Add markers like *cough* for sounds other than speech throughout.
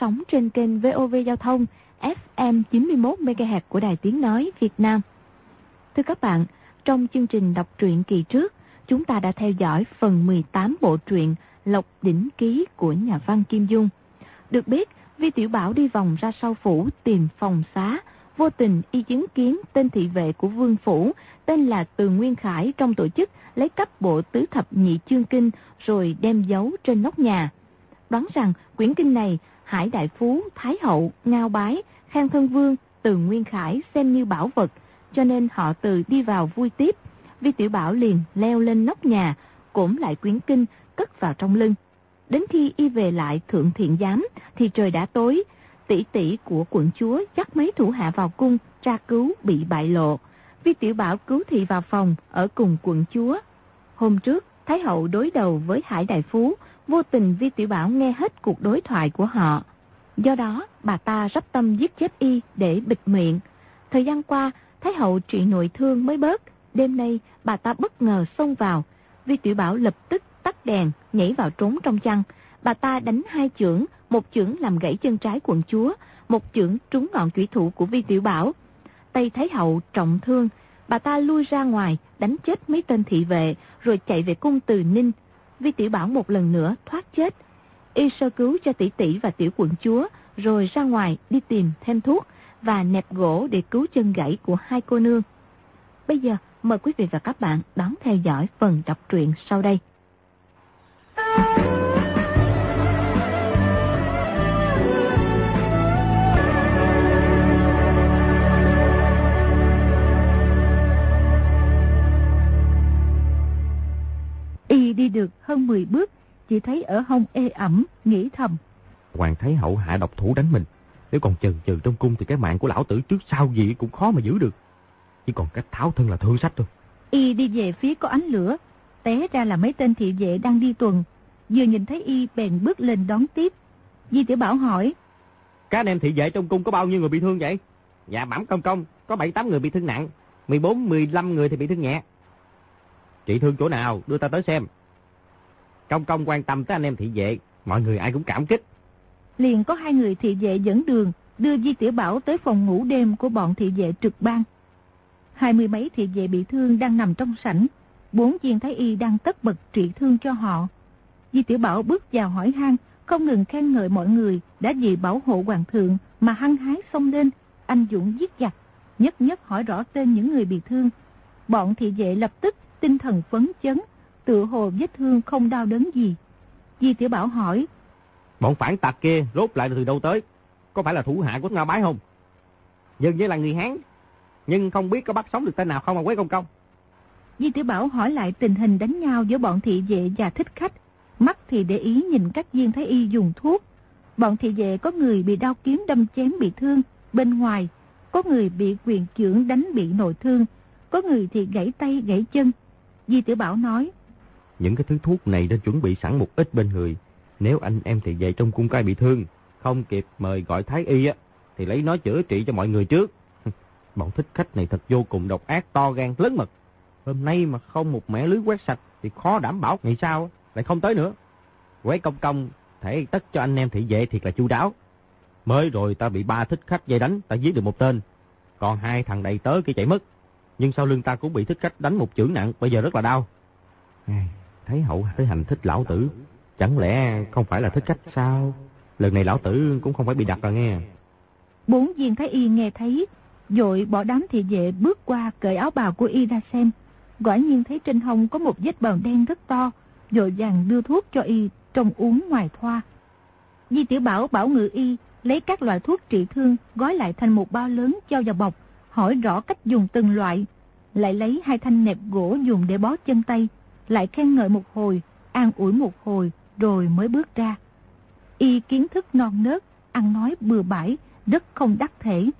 sóng trên kênh VOV Giao thông FM 91MHz của Đài Tiếng Nói Việt Nam. Thưa các bạn, trong chương trình đọc truyện kỳ trước, chúng ta đã theo dõi phần 18 bộ truyện Lộc Đỉnh Ký của nhà văn Kim Dung. Được biết, Vi Tiểu Bảo đi vòng ra sau phủ tìm phòng xá, vô tình y chứng kiến tên thị vệ của vương phủ tên là Từ Nguyên Khải trong tổ chức lấy cấp bộ tứ thập nhị chương kinh rồi đem giấu trên nóc nhà. Đoán rằng quyển kinh này Hải Đại Phú, Thái Hậu, Ngao Bái, Khang Thân Vương, Từ Nguyên Khải xem như bảo vật, cho nên họ từ đi vào vui tiếp. Vi Tiểu Bảo liền leo lên nóc nhà, cổm lại quyển kinh, cất vào trong lưng. Đến khi y về lại thượng thiện giám thì trời đã tối, tỷ tỷ của quận chúa dắt mấy thủ hạ vào cung, tra cứu bị bại lộ. Vi Tiểu Bảo cứu thị vào phòng ở cùng quận chúa. Hôm trước, Thái hậu đối đầu với Hải Đại Phú, vô tình Vi Tiểu Bảo nghe hết cuộc đối thoại của họ. Do đó, bà ta rất tâm giết chết y để bịt miệng. Thời gian qua, Thái hậu trị nội thương mới bớt. Đêm nay, bà ta bất ngờ xông vào. Vi Tiểu Bảo lập tức tắt đèn, nhảy vào trốn trong chăn. Bà ta đánh hai chưởng, một chưởng làm gãy chân trái quận chúa, một chưởng trúng ngọn chủy thủ của Vi Tiểu Bảo. Tây Thái Hậu trọng thương, bà ta lui ra ngoài, đánh chết mấy tên thị vệ, rồi chạy về cung từ Ninh. Vi Tiểu Bảo một lần nữa thoát chết. Y sơ cứu cho tỷ tỷ và tiểu quận chúa, rồi ra ngoài đi tìm thêm thuốc và nẹp gỗ để cứu chân gãy của hai cô nương. Bây giờ, mời quý vị và các bạn đón theo dõi phần đọc truyện sau đây. Đi được hơn 10 bước, chỉ thấy ở hông ê ẩm, nghĩ thầm. Hoàng Thái Hậu hạ độc thủ đánh mình. Nếu còn chần chừ trong cung thì cái mạng của lão tử trước sau gì cũng khó mà giữ được. Chỉ còn cách tháo thân là thương sách thôi. Y đi về phía có ánh lửa, té ra là mấy tên thị vệ đang đi tuần. Vừa nhìn thấy Y bèn bước lên đón tiếp. Di Tiểu Bảo hỏi. Các anh em thị vệ trong cung có bao nhiêu người bị thương vậy? Dạ bẩm công công, có 7-8 người bị thương nặng, 14-15 người thì bị thương nhẹ. Chị thương chỗ nào, đưa ta tới xem. Công công quan tâm tới anh em thị vệ, mọi người ai cũng cảm kích. Liền có hai người thị vệ dẫn đường, đưa Di Tiểu Bảo tới phòng ngủ đêm của bọn thị vệ trực ban. Hai mươi mấy thị vệ bị thương đang nằm trong sảnh, bốn viên thái y đang tất bật trị thương cho họ. Di Tiểu Bảo bước vào hỏi han, không ngừng khen ngợi mọi người đã vì bảo hộ hoàng thượng mà hăng hái xông lên, anh dũng giết giặc, nhất nhất hỏi rõ tên những người bị thương. Bọn thị vệ lập tức tinh thần phấn chấn, tự hồ vết thương không đau đớn gì. Di Tiểu Bảo hỏi, Bọn phản tặc kia rốt lại từ đâu tới? Có phải là thủ hạ của Ngao Bái không? Dường như là người Hán, nhưng không biết có bắt sống được tên nào không mà quế công công. Di Tiểu Bảo hỏi lại tình hình đánh nhau giữa bọn thị vệ và thích khách. Mắt thì để ý nhìn các viên thái y dùng thuốc. Bọn thị vệ có người bị đau kiếm đâm chém bị thương, bên ngoài. Có người bị quyền trưởng đánh bị nội thương. Có người thì gãy tay gãy chân. Di Tiểu Bảo nói. Những cái thứ thuốc này đã chuẩn bị sẵn một ít bên người. Nếu anh em thị vệ trong cung cai bị thương, không kịp mời gọi thái y á, thì lấy nó chữa trị cho mọi người trước. *laughs* Bọn thích khách này thật vô cùng độc ác to gan lớn mật. Hôm nay mà không một mẻ lưới quét sạch thì khó đảm bảo ngày sau lại không tới nữa. Quế công công thể tất cho anh em thị vệ thiệt là chu đáo. Mới rồi ta bị ba thích khách dây đánh, ta giết được một tên. Còn hai thằng đầy tớ kia chạy mất. Nhưng sau lưng ta cũng bị thích khách đánh một chữ nặng, bây giờ rất là đau. Thấy hậu tới hành thích lão tử, chẳng lẽ không phải là thích cách sao? Lần này lão tử cũng không phải bị đặt rồi nghe. Bốn viên thái y nghe thấy, dội bỏ đám thị vệ bước qua cởi áo bào của y ra xem. Quả nhiên thấy trên hông có một vết bầm đen rất to, dội vàng đưa thuốc cho y trong uống ngoài thoa. Di Tiểu Bảo bảo ngự y lấy các loại thuốc trị thương gói lại thành một bao lớn cho vào bọc, hỏi rõ cách dùng từng loại, lại lấy hai thanh nẹp gỗ dùng để bó chân tay, lại khen ngợi một hồi, an ủi một hồi, rồi mới bước ra. Y kiến thức non nớt, ăn nói bừa bãi, rất không đắc thể.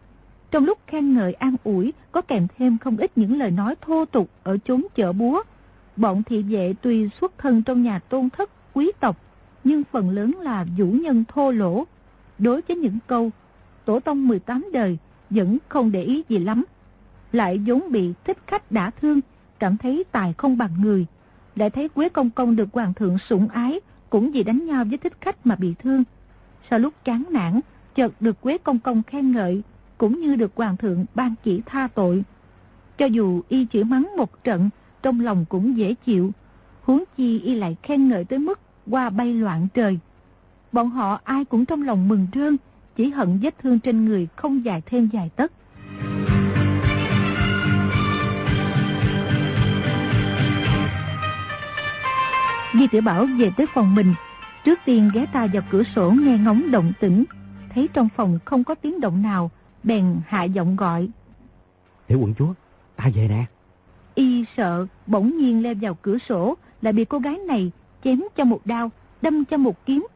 Trong lúc khen ngợi an ủi, có kèm thêm không ít những lời nói thô tục ở chốn chợ búa. Bọn thị vệ tuy xuất thân trong nhà tôn thất, quý tộc, nhưng phần lớn là vũ nhân thô lỗ. Đối với những câu, tổ tông 18 đời vẫn không để ý gì lắm. Lại vốn bị thích khách đã thương, cảm thấy tài không bằng người. Lại thấy Quế Công Công được hoàng thượng sủng ái, cũng vì đánh nhau với thích khách mà bị thương. Sau lúc chán nản, chợt được Quế Công Công khen ngợi, cũng như được Hoàng thượng ban chỉ tha tội. Cho dù y chỉ mắng một trận, trong lòng cũng dễ chịu, huống chi y lại khen ngợi tới mức qua bay loạn trời. Bọn họ ai cũng trong lòng mừng rơn, chỉ hận vết thương trên người không dài thêm dài tất. Di tiểu Bảo về tới phòng mình, trước tiên ghé tai vào cửa sổ nghe ngóng động tĩnh, thấy trong phòng không có tiếng động nào, bèn hạ giọng gọi. Tiểu quận chúa, ta về nè. Y sợ bỗng nhiên leo vào cửa sổ lại bị cô gái này chém cho một đao, đâm cho một kiếm,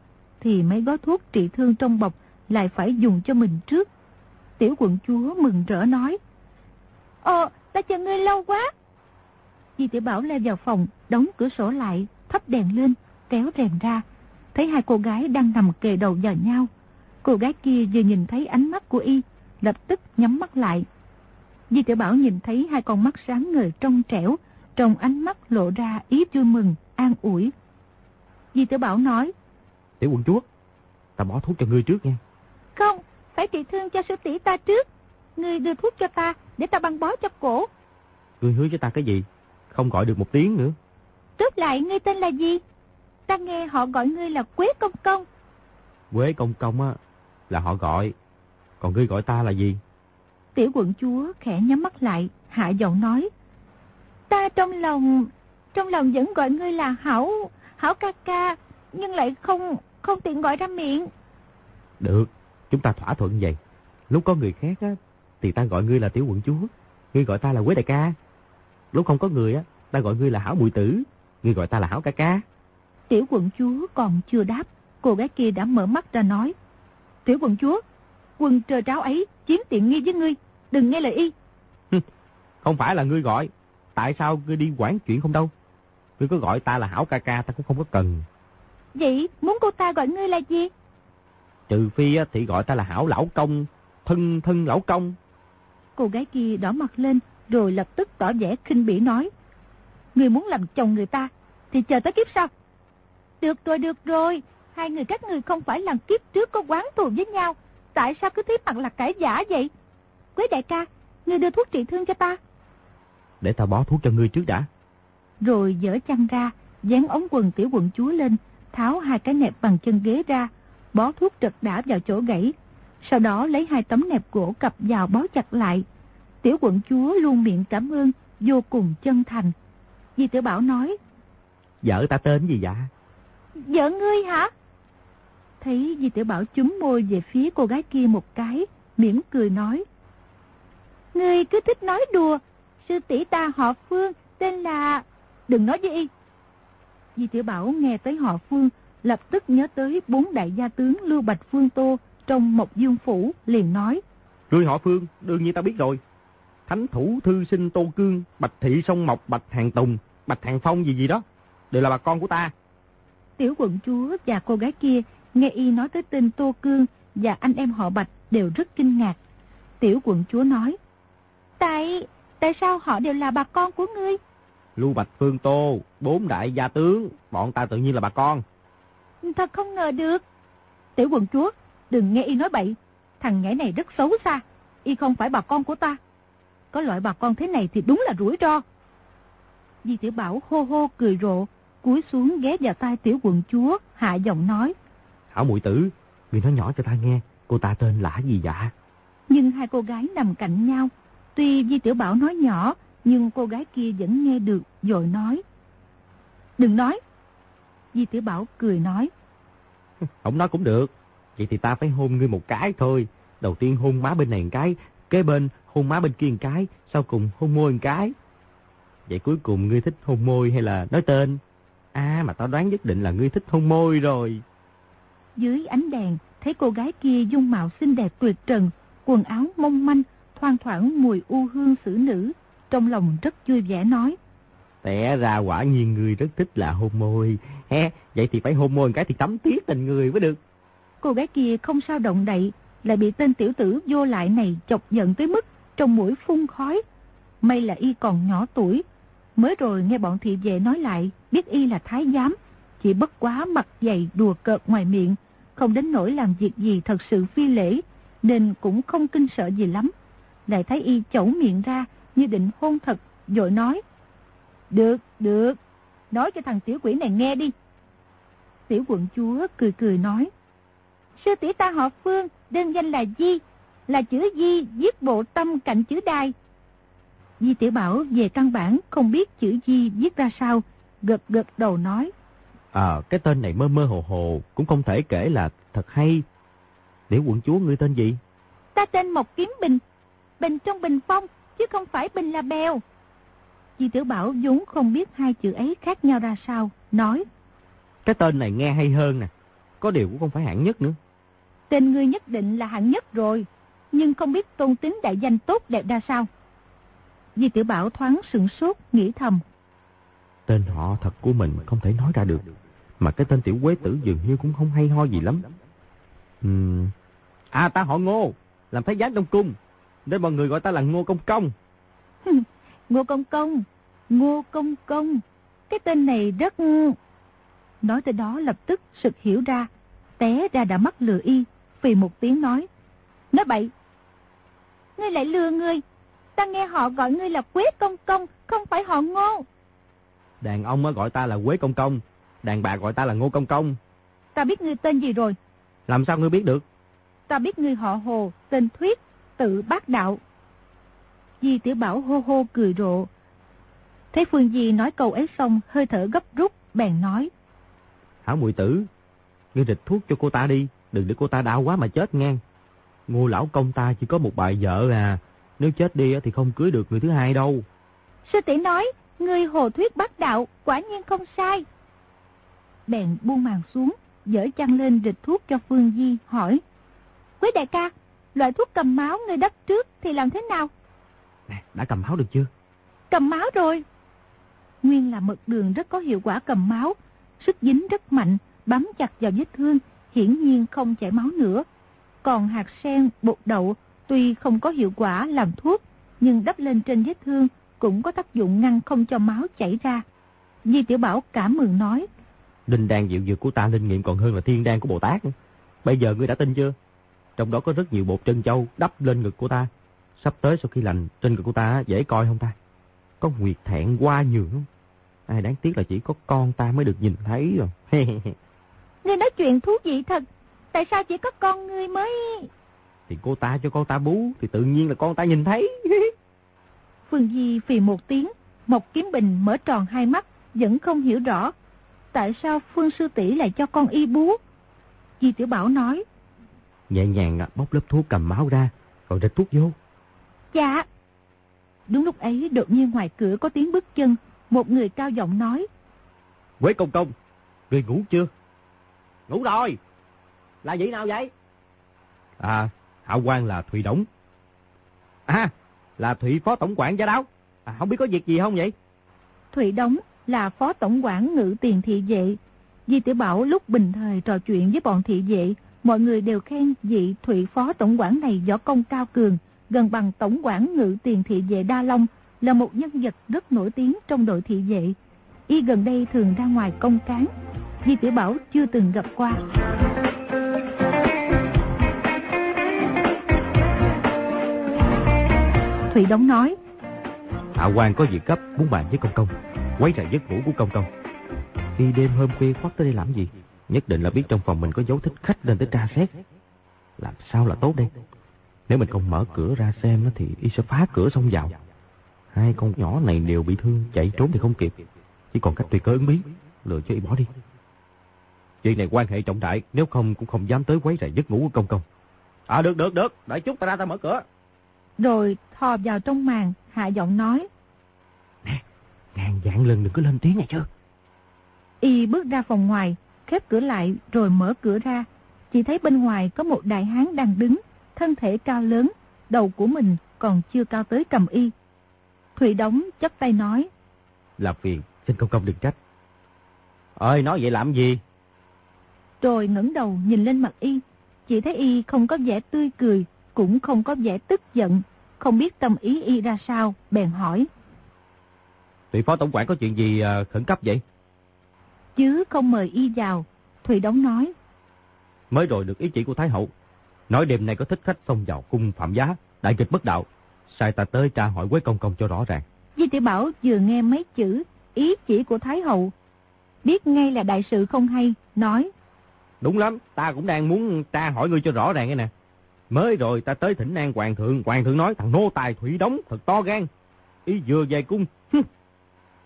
thì mấy gói thuốc trị thương trong bọc lại phải dùng cho mình trước. Tiểu quận chúa mừng rỡ nói. Ồ, ta chờ ngươi lâu quá. Di tiểu Bảo leo vào phòng, đóng cửa sổ lại, thắp đèn lên, kéo rèm ra. Thấy hai cô gái đang nằm kề đầu vào nhau. Cô gái kia vừa nhìn thấy ánh mắt của y, lập tức nhắm mắt lại. Di tiểu Bảo nhìn thấy hai con mắt sáng ngời trong trẻo, trong ánh mắt lộ ra ý vui mừng, an ủi. Di tiểu Bảo nói. Tiểu quận chúa, ta bỏ thuốc cho ngươi trước nha. Không, phải trị thương cho sư tỷ ta trước. Ngươi đưa thuốc cho ta, để ta băng bó cho cổ. Ngươi hứa với ta cái gì? Không gọi được một tiếng nữa. Trước lại ngươi tên là gì? Ta nghe họ gọi ngươi là Quế Công Công. Quế Công Công á, là họ gọi. Còn ngươi gọi ta là gì? Tiểu quận chúa khẽ nhắm mắt lại, hạ giọng nói. Ta trong lòng, trong lòng vẫn gọi ngươi là Hảo, Hảo ca ca, nhưng lại không, không tiện gọi ra miệng. Được, chúng ta thỏa thuận vậy. Lúc có người khác á, thì ta gọi ngươi là tiểu quận chúa, ngươi gọi ta là Quế đại ca. Lúc không có người á, ta gọi ngươi là Hảo bùi tử, ngươi gọi ta là Hảo ca ca. Tiểu quận chúa còn chưa đáp, cô gái kia đã mở mắt ra nói. Tiểu quận chúa, quân trơ tráo ấy chiếm tiện nghi với ngươi, đừng nghe lời y. không phải là ngươi gọi, tại sao ngươi đi quản chuyện không đâu? Ngươi có gọi ta là Hảo ca ca ta cũng không có cần. Vậy muốn cô ta gọi ngươi là gì? Trừ phi thì gọi ta là Hảo lão công, thân thân lão công. Cô gái kia đỏ mặt lên rồi lập tức tỏ vẻ khinh bỉ nói. Ngươi muốn làm chồng người ta thì chờ tới kiếp sau. Được rồi, được rồi. Hai người các người không phải làm kiếp trước có quán thù với nhau. Tại sao cứ thấy mặt là cãi giả vậy? Quế đại ca, ngươi đưa thuốc trị thương cho ta. Để ta bó thuốc cho ngươi trước đã. Rồi dỡ chăn ra, dán ống quần tiểu quận chúa lên, tháo hai cái nẹp bằng chân ghế ra, bó thuốc trật đã vào chỗ gãy. Sau đó lấy hai tấm nẹp gỗ cặp vào bó chặt lại. Tiểu quận chúa luôn miệng cảm ơn, vô cùng chân thành. Di tiểu Bảo nói. Vợ ta tên gì dạ? Vợ ngươi hả? Thấy Di tiểu Bảo chúm môi về phía cô gái kia một cái, mỉm cười nói. Ngươi cứ thích nói đùa, sư tỷ ta họ Phương, tên là... Đừng nói với y. Di tiểu Bảo nghe tới họ Phương, lập tức nhớ tới bốn đại gia tướng Lưu Bạch Phương Tô trong Mộc Dương Phủ, liền nói. Ngươi họ Phương, đương nhiên ta biết rồi. Thánh thủ thư sinh Tô Cương, Bạch Thị Sông Mộc, Bạch Hàng Tùng, Bạch Hàng Phong gì gì đó, đều là bà con của ta. Tiểu quận chúa và cô gái kia nghe y nói tới tên Tô Cương và anh em họ Bạch đều rất kinh ngạc. Tiểu quận chúa nói, Tại, tại sao họ đều là bà con của ngươi? Lưu Bạch Phương Tô, bốn đại gia tướng, bọn ta tự nhiên là bà con. Thật không ngờ được. Tiểu quận chúa, đừng nghe y nói bậy. Thằng nhảy này rất xấu xa. Y không phải bà con của ta. Có loại bà con thế này thì đúng là rủi ro. Di tiểu Bảo hô hô cười rộ, cúi xuống ghé vào tai tiểu quận chúa, hạ giọng nói. Hảo muội tử, người nói nhỏ cho ta nghe, cô ta tên là gì dạ? Nhưng hai cô gái nằm cạnh nhau. Tuy Di tiểu Bảo nói nhỏ, nhưng cô gái kia vẫn nghe được, rồi nói. Đừng nói. Di tiểu Bảo cười nói. *laughs* Không nói cũng được. Vậy thì ta phải hôn ngươi một cái thôi. Đầu tiên hôn má bên này một cái, kế bên hôn má bên kia một cái, sau cùng hôn môi một cái. Vậy cuối cùng ngươi thích hôn môi hay là nói tên? À mà tao đoán nhất định là ngươi thích hôn môi rồi. Dưới ánh đèn, thấy cô gái kia dung mạo xinh đẹp tuyệt trần, quần áo mong manh, thoang thoảng mùi u hương xử nữ. Trong lòng rất vui vẻ nói. Tẻ ra quả nhiên người rất thích là hôn môi. He, vậy thì phải hôn môi một cái thì tắm tiếc tình người mới được. Cô gái kia không sao động đậy, lại bị tên tiểu tử vô lại này chọc giận tới mức trong mũi phun khói. May là y còn nhỏ tuổi, mới rồi nghe bọn thị vệ nói lại, biết y là thái giám, chỉ bất quá mặt dày đùa cợt ngoài miệng, không đến nỗi làm việc gì thật sự phi lễ, nên cũng không kinh sợ gì lắm. Lại thấy y chẩu miệng ra như định hôn thật, rồi nói. Được, được, nói cho thằng tiểu quỷ này nghe đi. Tiểu quận chúa cười cười nói. Sư tỷ ta họ Phương, đơn danh là Di, là chữ Di viết bộ tâm cạnh chữ đai Di tiểu bảo về căn bản không biết chữ Di viết ra sao, gật gật đầu nói. À, cái tên này mơ mơ hồ hồ, cũng không thể kể là thật hay. Tiểu quận chúa ngươi tên gì? Ta tên Mộc Kiếm Bình, Bình trong bình phong, chứ không phải Bình là bèo. Di tiểu bảo vốn không biết hai chữ ấy khác nhau ra sao, nói. Cái tên này nghe hay hơn nè, có điều cũng không phải hạng nhất nữa. Tên ngươi nhất định là hạng nhất rồi, nhưng không biết tôn tính đại danh tốt đẹp ra sao. Di tiểu bảo thoáng sửng sốt, nghĩ thầm. Tên họ thật của mình không thể nói ra được, mà cái tên tiểu quế tử dường như cũng không hay ho gì lắm. Uhm. À ta họ ngô, làm thái giám trong cung, nên mọi người gọi ta là ngô công công. ngô công công, ngô công công, cái tên này rất... Nói tới đó lập tức sực hiểu ra, té ra đã mắc lừa y, vì một tiếng nói. Nói bậy, ngươi lại lừa ngươi, ta nghe họ gọi ngươi là Quế Công Công, không phải họ Ngô. Đàn ông mới gọi ta là Quế Công Công, đàn bà gọi ta là Ngô Công Công. Ta biết ngươi tên gì rồi? Làm sao ngươi biết được? Ta biết ngươi họ Hồ, tên Thuyết, tự bác đạo. Di Tiểu Bảo hô hô cười rộ. Thấy Phương Di nói câu ấy xong, hơi thở gấp rút, bèn nói. Hảo muội tử, ngươi địch thuốc cho cô ta đi, đừng để cô ta đau quá mà chết ngang. Ngô lão công ta chỉ có một bài vợ à, nếu chết đi thì không cưới được người thứ hai đâu. Sư tỷ nói, người hồ thuyết bác đạo, quả nhiên không sai. Bèn buông màn xuống, dở chăn lên rịch thuốc cho Phương Di, hỏi. Quý đại ca, loại thuốc cầm máu người đắp trước thì làm thế nào? Nè, đã cầm máu được chưa? Cầm máu rồi. Nguyên là mật đường rất có hiệu quả cầm máu, sức dính rất mạnh, bám chặt vào vết thương, hiển nhiên không chảy máu nữa. Còn hạt sen, bột đậu, tuy không có hiệu quả làm thuốc, nhưng đắp lên trên vết thương cũng có tác dụng ngăn không cho máu chảy ra. Di Tiểu Bảo cảm mừng nói. Linh đan diệu dược của ta linh nghiệm còn hơn là thiên đan của Bồ Tát. Bây giờ ngươi đã tin chưa? Trong đó có rất nhiều bột trân châu đắp lên ngực của ta. Sắp tới sau khi lành, trên ngực của ta dễ coi không ta? Có nguyệt thẹn qua nhường không? Ai đáng tiếc là chỉ có con ta mới được nhìn thấy rồi. *laughs* ngươi nói chuyện thú vị thật. Tại sao chỉ có con ngươi mới... Thì cô ta cho con ta bú, thì tự nhiên là con ta nhìn thấy. *laughs* Phương Di phì một tiếng, Mộc Kiếm Bình mở tròn hai mắt, vẫn không hiểu rõ. Tại sao Phương Sư tỷ lại cho con y bú? Di Tiểu Bảo nói. Nhẹ nhàng bóc lớp thuốc cầm máu ra, rồi rịch thuốc vô. Dạ. Đúng lúc ấy đột nhiên ngoài cửa có tiếng bước chân, một người cao giọng nói. Quế công công, người ngủ chưa? Ngủ rồi. Là vị nào vậy? À, Hạo quan là Thụy Đống. À, là Thụy Phó Tổng quản giá đáo. À, không biết có việc gì không vậy? Thụy Đống là Phó Tổng quản ngự tiền thị vệ. Di Tiểu Bảo lúc bình thời trò chuyện với bọn thị vệ, mọi người đều khen vị Thụy Phó Tổng quản này võ công cao cường, gần bằng Tổng quản ngự tiền thị vệ Đa Long, là một nhân vật rất nổi tiếng trong đội thị vệ. Y gần đây thường ra ngoài công cán. Di Tiểu Bảo chưa từng gặp qua. Thủy Đống nói. Hạ quan có việc cấp muốn bàn với công công, quấy rầy giấc ngủ của công công. Khi đêm hôm khuya khoắt tới đây làm gì? Nhất định là biết trong phòng mình có dấu thích khách nên tới tra xét. Làm sao là tốt đây? Nếu mình không mở cửa ra xem thì y sẽ phá cửa xông vào. Hai con nhỏ này đều bị thương, chạy trốn thì không kịp. Chỉ còn cách tùy cơ ứng biến, lừa cho y bỏ đi. Chuyện này quan hệ trọng đại, nếu không cũng không dám tới quấy rầy giấc ngủ của công công. À được được được, đợi chút ta ra ta mở cửa. Rồi thò vào trong màn, hạ giọng nói. Nè, ngàn dạng lần đừng có lên tiếng nghe chưa? Y bước ra phòng ngoài, khép cửa lại rồi mở cửa ra. Chỉ thấy bên ngoài có một đại hán đang đứng, thân thể cao lớn, đầu của mình còn chưa cao tới cầm y. Thủy Đống chấp tay nói. Làm phiền, xin công công đừng trách. Ơi, nói vậy làm gì? Rồi ngẩng đầu nhìn lên mặt y, chỉ thấy y không có vẻ tươi cười, cũng không có vẻ tức giận, không biết tâm ý y ra sao, bèn hỏi. Vị phó tổng quản có chuyện gì uh, khẩn cấp vậy? chứ không mời y vào. Thủy Đống nói. Mới rồi được ý chỉ của Thái Hậu. Nói đêm nay có thích khách xông vào cung phạm giá, đại kịch bất đạo. Sai ta tới tra hỏi Quế Công Công cho rõ ràng. Di tiểu Bảo vừa nghe mấy chữ ý chỉ của Thái Hậu. Biết ngay là đại sự không hay, nói. Đúng lắm, ta cũng đang muốn tra hỏi ngươi cho rõ ràng cái nè. Mới rồi ta tới thỉnh an hoàng thượng, hoàng thượng nói thằng nô tài thủy đóng thật to gan. Ý vừa về cung.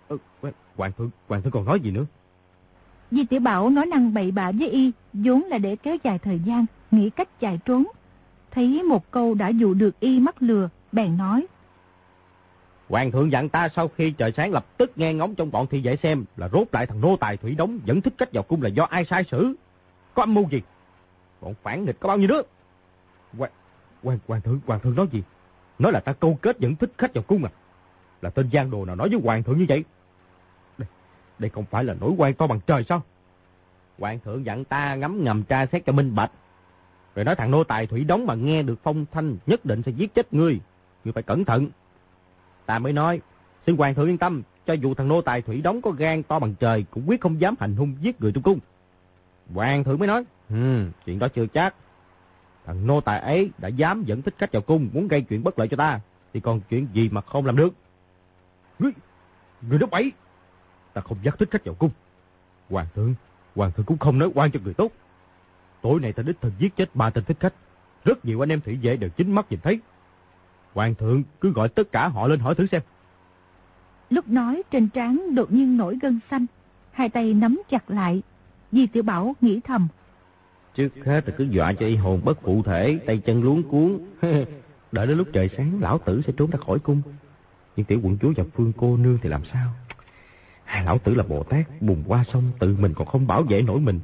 Ừ, hoàng thượng, hoàng thượng còn nói gì nữa? Di tiểu Bảo nói năng bậy bạ với y, vốn là để kéo dài thời gian, nghĩ cách chạy trốn. Thấy một câu đã dụ được y mắc lừa, bèn nói. Hoàng thượng dặn ta sau khi trời sáng lập tức nghe ngóng trong bọn thị vệ xem là rốt lại thằng nô tài thủy đóng vẫn thích cách vào cung là do ai sai xử. Có âm mưu gì? Bọn phản nghịch có bao nhiêu đứa? Hoàng, hoàng, thượng, hoàng thượng nói gì? Nói là ta câu kết dẫn thích khách vào cung à? Là tên giang đồ nào nói với hoàng thượng như vậy? Đây, đây không phải là nỗi quan to bằng trời sao? Hoàng thượng dặn ta ngắm ngầm tra xét cho minh bạch. Rồi nói thằng nô tài thủy đóng mà nghe được phong thanh nhất định sẽ giết chết ngươi. Ngươi phải cẩn thận. Ta mới nói, xin hoàng thượng yên tâm, cho dù thằng nô tài thủy đóng có gan to bằng trời cũng quyết không dám hành hung giết người trong cung. Hoàng thượng mới nói, ừ, chuyện đó chưa chắc. Thằng nô tài ấy đã dám dẫn thích khách vào cung muốn gây chuyện bất lợi cho ta, thì còn chuyện gì mà không làm được. Ngươi, người đó bậy, ta không dắt thích khách vào cung. Hoàng thượng, hoàng thượng cũng không nói quan cho người tốt. Tối nay ta đích thân giết chết ba tên thích khách. Rất nhiều anh em thủy vệ đều chính mắt nhìn thấy. Hoàng thượng cứ gọi tất cả họ lên hỏi thử xem. Lúc nói trên trán đột nhiên nổi gân xanh, hai tay nắm chặt lại. Di Tiểu Bảo nghĩ thầm. Trước hết là cứ dọa cho y hồn bất cụ thể, tay chân luống cuốn. *laughs* Đợi đến lúc trời sáng, lão tử sẽ trốn ra khỏi cung. Nhưng tiểu quận chúa và phương cô nương thì làm sao? Hai lão tử là Bồ Tát, bùng qua sông, tự mình còn không bảo vệ nổi mình.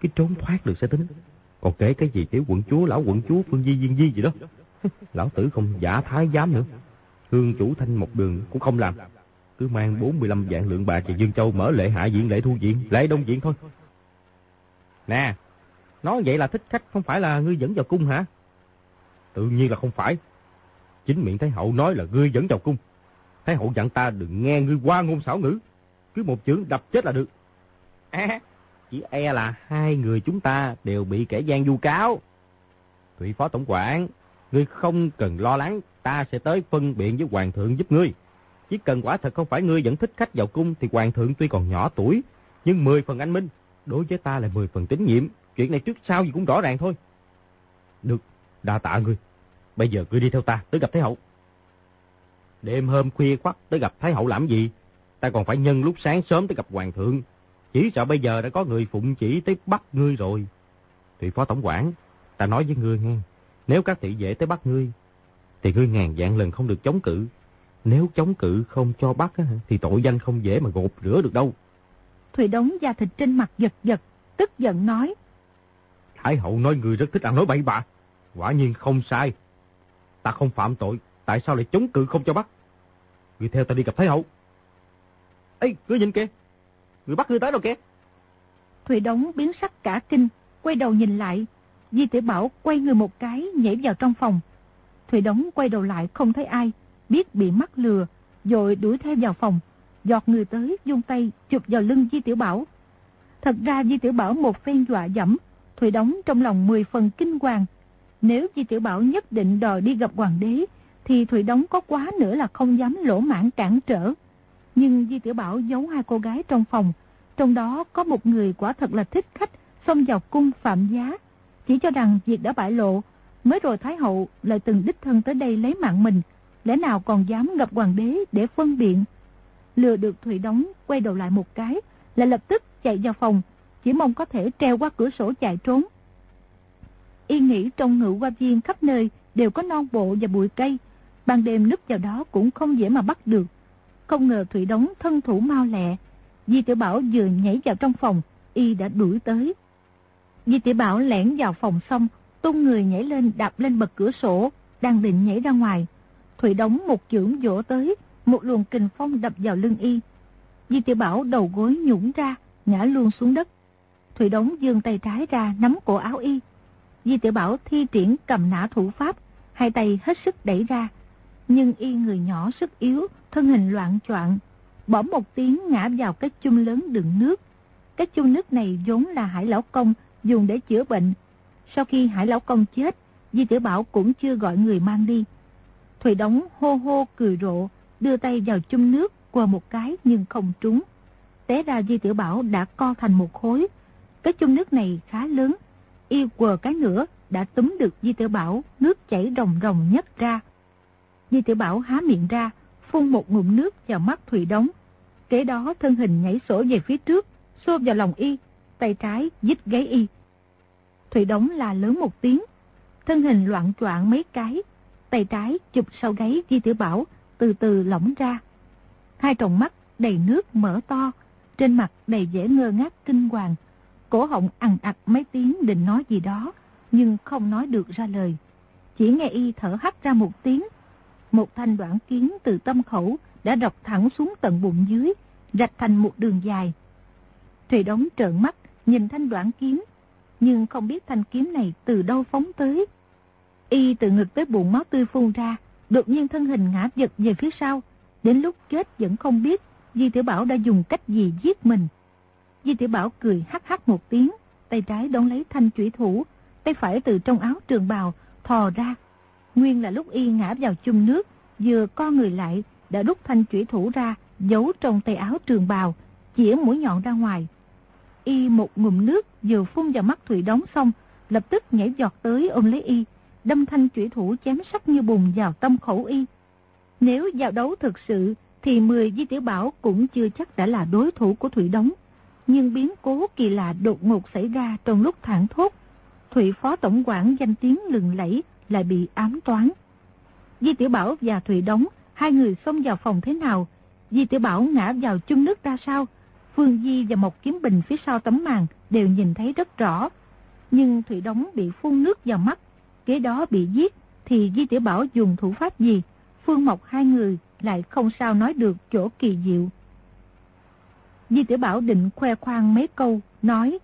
Cái trốn thoát được sẽ tính. Còn kể cái gì tiểu quận chúa, lão quận chúa, phương di, viên di gì đó. *laughs* Lão tử không giả thái giám nữa. Hương chủ thanh một đường cũng không làm. Cứ mang 45 vạn lượng bạc và Dương Châu mở lễ hạ diện lễ thu diện, lễ đông diện thôi. Nè, nói vậy là thích khách không phải là ngươi dẫn vào cung hả? Tự nhiên là không phải. Chính miệng Thái Hậu nói là ngươi dẫn vào cung. Thái Hậu dặn ta đừng nghe ngươi qua ngôn xảo ngữ. Cứ một chữ đập chết là được. À, chỉ e là hai người chúng ta đều bị kẻ gian vu cáo. Thủy Phó Tổng quản, Ngươi không cần lo lắng, ta sẽ tới phân biện với hoàng thượng giúp ngươi. Chỉ cần quả thật không phải ngươi dẫn thích khách vào cung thì hoàng thượng tuy còn nhỏ tuổi, nhưng 10 phần anh minh, đối với ta là 10 phần tín nhiệm. Chuyện này trước sau gì cũng rõ ràng thôi. Được, đa tạ ngươi. Bây giờ ngươi đi theo ta, tới gặp Thái Hậu. Đêm hôm khuya khoắt tới gặp Thái Hậu làm gì? Ta còn phải nhân lúc sáng sớm tới gặp Hoàng thượng. Chỉ sợ bây giờ đã có người phụng chỉ tới bắt ngươi rồi. Thủy Phó Tổng quản, ta nói với ngươi nghe. Nếu các thị vệ tới bắt ngươi, thì ngươi ngàn dạng lần không được chống cự. Nếu chống cự không cho bắt, thì tội danh không dễ mà gột rửa được đâu. Thủy đóng da thịt trên mặt giật giật, tức giận nói. Thái hậu nói người rất thích ăn nói bậy bạ. Quả nhiên không sai. Ta không phạm tội, tại sao lại chống cự không cho bắt? Người theo ta đi gặp Thái hậu. Ê, ngươi nhìn kìa. Người bắt ngươi tới đâu kìa. Thủy đóng biến sắc cả kinh, quay đầu nhìn lại, Di tiểu Bảo quay người một cái nhảy vào trong phòng. Thủy Đống quay đầu lại không thấy ai, biết bị mắc lừa, rồi đuổi theo vào phòng. Giọt người tới, dung tay, chụp vào lưng Di Tiểu Bảo. Thật ra Di Tiểu Bảo một phen dọa dẫm, Thủy Đống trong lòng mười phần kinh hoàng. Nếu Di Tiểu Bảo nhất định đòi đi gặp hoàng đế, thì Thủy Đống có quá nữa là không dám lỗ mãn cản trở. Nhưng Di Tiểu Bảo giấu hai cô gái trong phòng, trong đó có một người quả thật là thích khách, xông vào cung phạm giá, chỉ cho rằng việc đã bại lộ, mới rồi Thái Hậu lại từng đích thân tới đây lấy mạng mình, lẽ nào còn dám gặp hoàng đế để phân biện. Lừa được Thủy Đóng quay đầu lại một cái, lại lập tức chạy vào phòng, chỉ mong có thể treo qua cửa sổ chạy trốn. Y nghĩ trong ngự qua viên khắp nơi đều có non bộ và bụi cây, ban đêm núp vào đó cũng không dễ mà bắt được. Không ngờ Thủy Đóng thân thủ mau lẹ, Di Tiểu Bảo vừa nhảy vào trong phòng, Y đã đuổi tới. Di tiểu Bảo lẻn vào phòng xong, tung người nhảy lên đạp lên bậc cửa sổ, đang định nhảy ra ngoài. Thủy đóng một chưởng vỗ tới, một luồng kình phong đập vào lưng y. Di tiểu Bảo đầu gối nhũng ra, ngã luôn xuống đất. Thủy đóng dương tay trái ra nắm cổ áo y. Di tiểu Bảo thi triển cầm nã thủ pháp, hai tay hết sức đẩy ra. Nhưng y người nhỏ sức yếu, thân hình loạn troạn, bỏ một tiếng ngã vào cái chung lớn đựng nước. Cái chung nước này vốn là hải lão công dùng để chữa bệnh. Sau khi hải lão công chết, Di Tiểu Bảo cũng chưa gọi người mang đi. Thủy Đống hô hô cười rộ, đưa tay vào chung nước qua một cái nhưng không trúng. Té ra Di Tiểu Bảo đã co thành một khối. Cái chung nước này khá lớn, y quờ cái nữa đã túm được Di Tiểu Bảo, nước chảy rồng rồng nhất ra. Di Tiểu Bảo há miệng ra, phun một ngụm nước vào mắt Thủy Đống. Kế đó thân hình nhảy sổ về phía trước, xô vào lòng y, tay trái dít gáy y. Thủy Đống là lớn một tiếng, thân hình loạn troạn mấy cái, tay trái chụp sau gáy Di Tiểu Bảo, từ từ lỏng ra. Hai tròng mắt đầy nước mở to, trên mặt đầy vẻ ngơ ngác kinh hoàng, cổ họng ăn ặc mấy tiếng định nói gì đó, nhưng không nói được ra lời. Chỉ nghe y thở hắt ra một tiếng, một thanh đoạn kiếm từ tâm khẩu đã rọc thẳng xuống tận bụng dưới, rạch thành một đường dài. Thủy đóng trợn mắt, nhìn thanh đoạn kiếm, nhưng không biết thanh kiếm này từ đâu phóng tới. Y từ ngực tới bụng máu tươi phun ra, đột nhiên thân hình ngã giật về phía sau. Đến lúc chết vẫn không biết Di Tiểu Bảo đã dùng cách gì giết mình. Di Tiểu Bảo cười hắc hắc một tiếng, tay trái đón lấy thanh chủy thủ, tay phải từ trong áo trường bào thò ra. Nguyên là lúc y ngã vào chung nước, vừa co người lại, đã đút thanh chủy thủ ra, giấu trong tay áo trường bào, chĩa mũi nhọn ra ngoài. Y một ngụm nước vừa phun vào mắt Thủy đóng xong, lập tức nhảy giọt tới ôm lấy y, đâm thanh chủy thủ chém sắc như bùn vào tâm khẩu y. Nếu giao đấu thực sự, thì 10 Di Tiểu Bảo cũng chưa chắc đã là đối thủ của Thủy Đống. Nhưng biến cố kỳ lạ đột ngột xảy ra trong lúc thẳng thốt. Thủy Phó Tổng quản danh tiếng lừng lẫy lại bị ám toán. Di Tiểu Bảo và Thủy Đống, hai người xông vào phòng thế nào? Di Tiểu Bảo ngã vào chung nước ra sao? Phương Di và một kiếm bình phía sau tấm màn đều nhìn thấy rất rõ. Nhưng Thủy Đống bị phun nước vào mắt, kế đó bị giết, thì Di Tiểu Bảo dùng thủ pháp gì? Phương Mộc hai người lại không sao nói được chỗ kỳ diệu. Di Tiểu Bảo định khoe khoang mấy câu, nói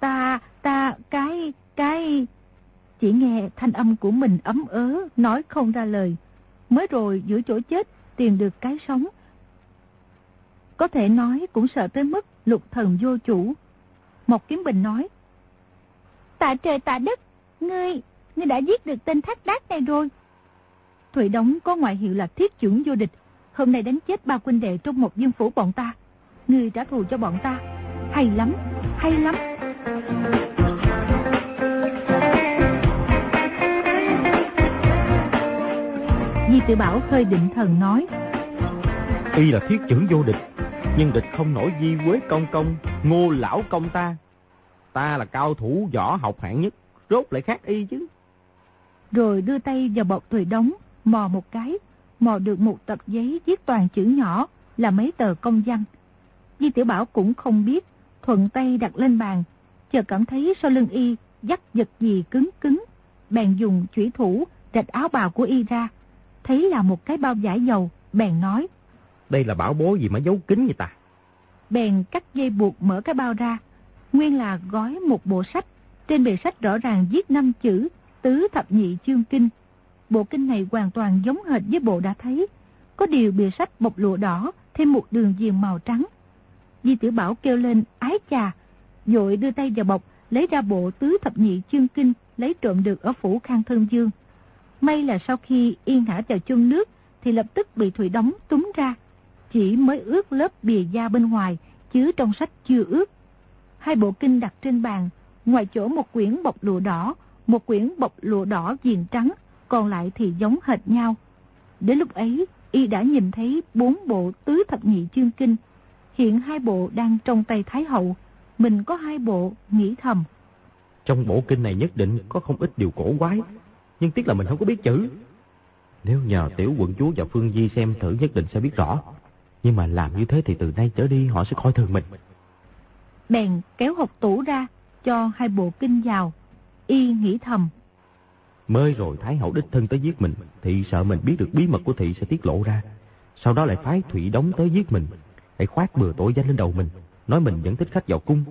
Ta, ta, cái, cái... Chỉ nghe thanh âm của mình ấm ớ, nói không ra lời. Mới rồi giữa chỗ chết tìm được cái sống. Có thể nói cũng sợ tới mức lục thần vô chủ. Một kiếm bình nói. Tạ trời tạ đất, ngươi, ngươi đã giết được tên thác đát này rồi. Thủy Đống có ngoại hiệu là thiết chuẩn vô địch. Hôm nay đánh chết ba quân đệ trong một dương phủ bọn ta. Ngươi trả thù cho bọn ta. Hay lắm, hay lắm. Di Tử Bảo hơi định thần nói. Y là thiết trưởng vô địch, nhưng địch không nổi di quế công công, ngô lão công ta. Ta là cao thủ võ học hạng nhất, rốt lại khác y chứ. Rồi đưa tay vào bọc Thủy Đống, mò một cái, mò được một tập giấy viết toàn chữ nhỏ là mấy tờ công văn. Di Tiểu Bảo cũng không biết, thuận tay đặt lên bàn, chờ cảm thấy sau lưng y dắt giật gì cứng cứng, bèn dùng chủy thủ rạch áo bào của y ra, thấy là một cái bao giải dầu, bèn nói. Đây là bảo bố gì mà giấu kín vậy ta? Bèn cắt dây buộc mở cái bao ra, nguyên là gói một bộ sách, trên bề sách rõ ràng viết năm chữ tứ thập nhị chương kinh Bộ kinh này hoàn toàn giống hệt với bộ đã thấy. Có điều bìa sách bọc lụa đỏ, thêm một đường viền màu trắng. Di Tiểu Bảo kêu lên ái chà, dội đưa tay vào bọc, lấy ra bộ tứ thập nhị chương kinh lấy trộm được ở phủ Khang Thân Dương. May là sau khi yên ngã vào chung nước thì lập tức bị thủy đóng túng ra. Chỉ mới ướt lớp bìa da bên ngoài, chứ trong sách chưa ướt. Hai bộ kinh đặt trên bàn, ngoài chỗ một quyển bọc lụa đỏ, một quyển bọc lụa đỏ viền trắng, còn lại thì giống hệt nhau. Đến lúc ấy, y đã nhìn thấy bốn bộ tứ thập nhị chương kinh. Hiện hai bộ đang trong tay Thái Hậu, mình có hai bộ, nghĩ thầm. Trong bộ kinh này nhất định có không ít điều cổ quái, nhưng tiếc là mình không có biết chữ. Nếu nhờ tiểu quận chúa và Phương Di xem thử nhất định sẽ biết rõ. Nhưng mà làm như thế thì từ nay trở đi họ sẽ coi thường mình. Bèn kéo hộp tủ ra, cho hai bộ kinh vào. Y nghĩ thầm. Mới rồi Thái Hậu đích thân tới giết mình, thị sợ mình biết được bí mật của thị sẽ tiết lộ ra. Sau đó lại phái Thủy Đống tới giết mình, hãy khoát bừa tội danh lên đầu mình, nói mình dẫn thích khách vào cung.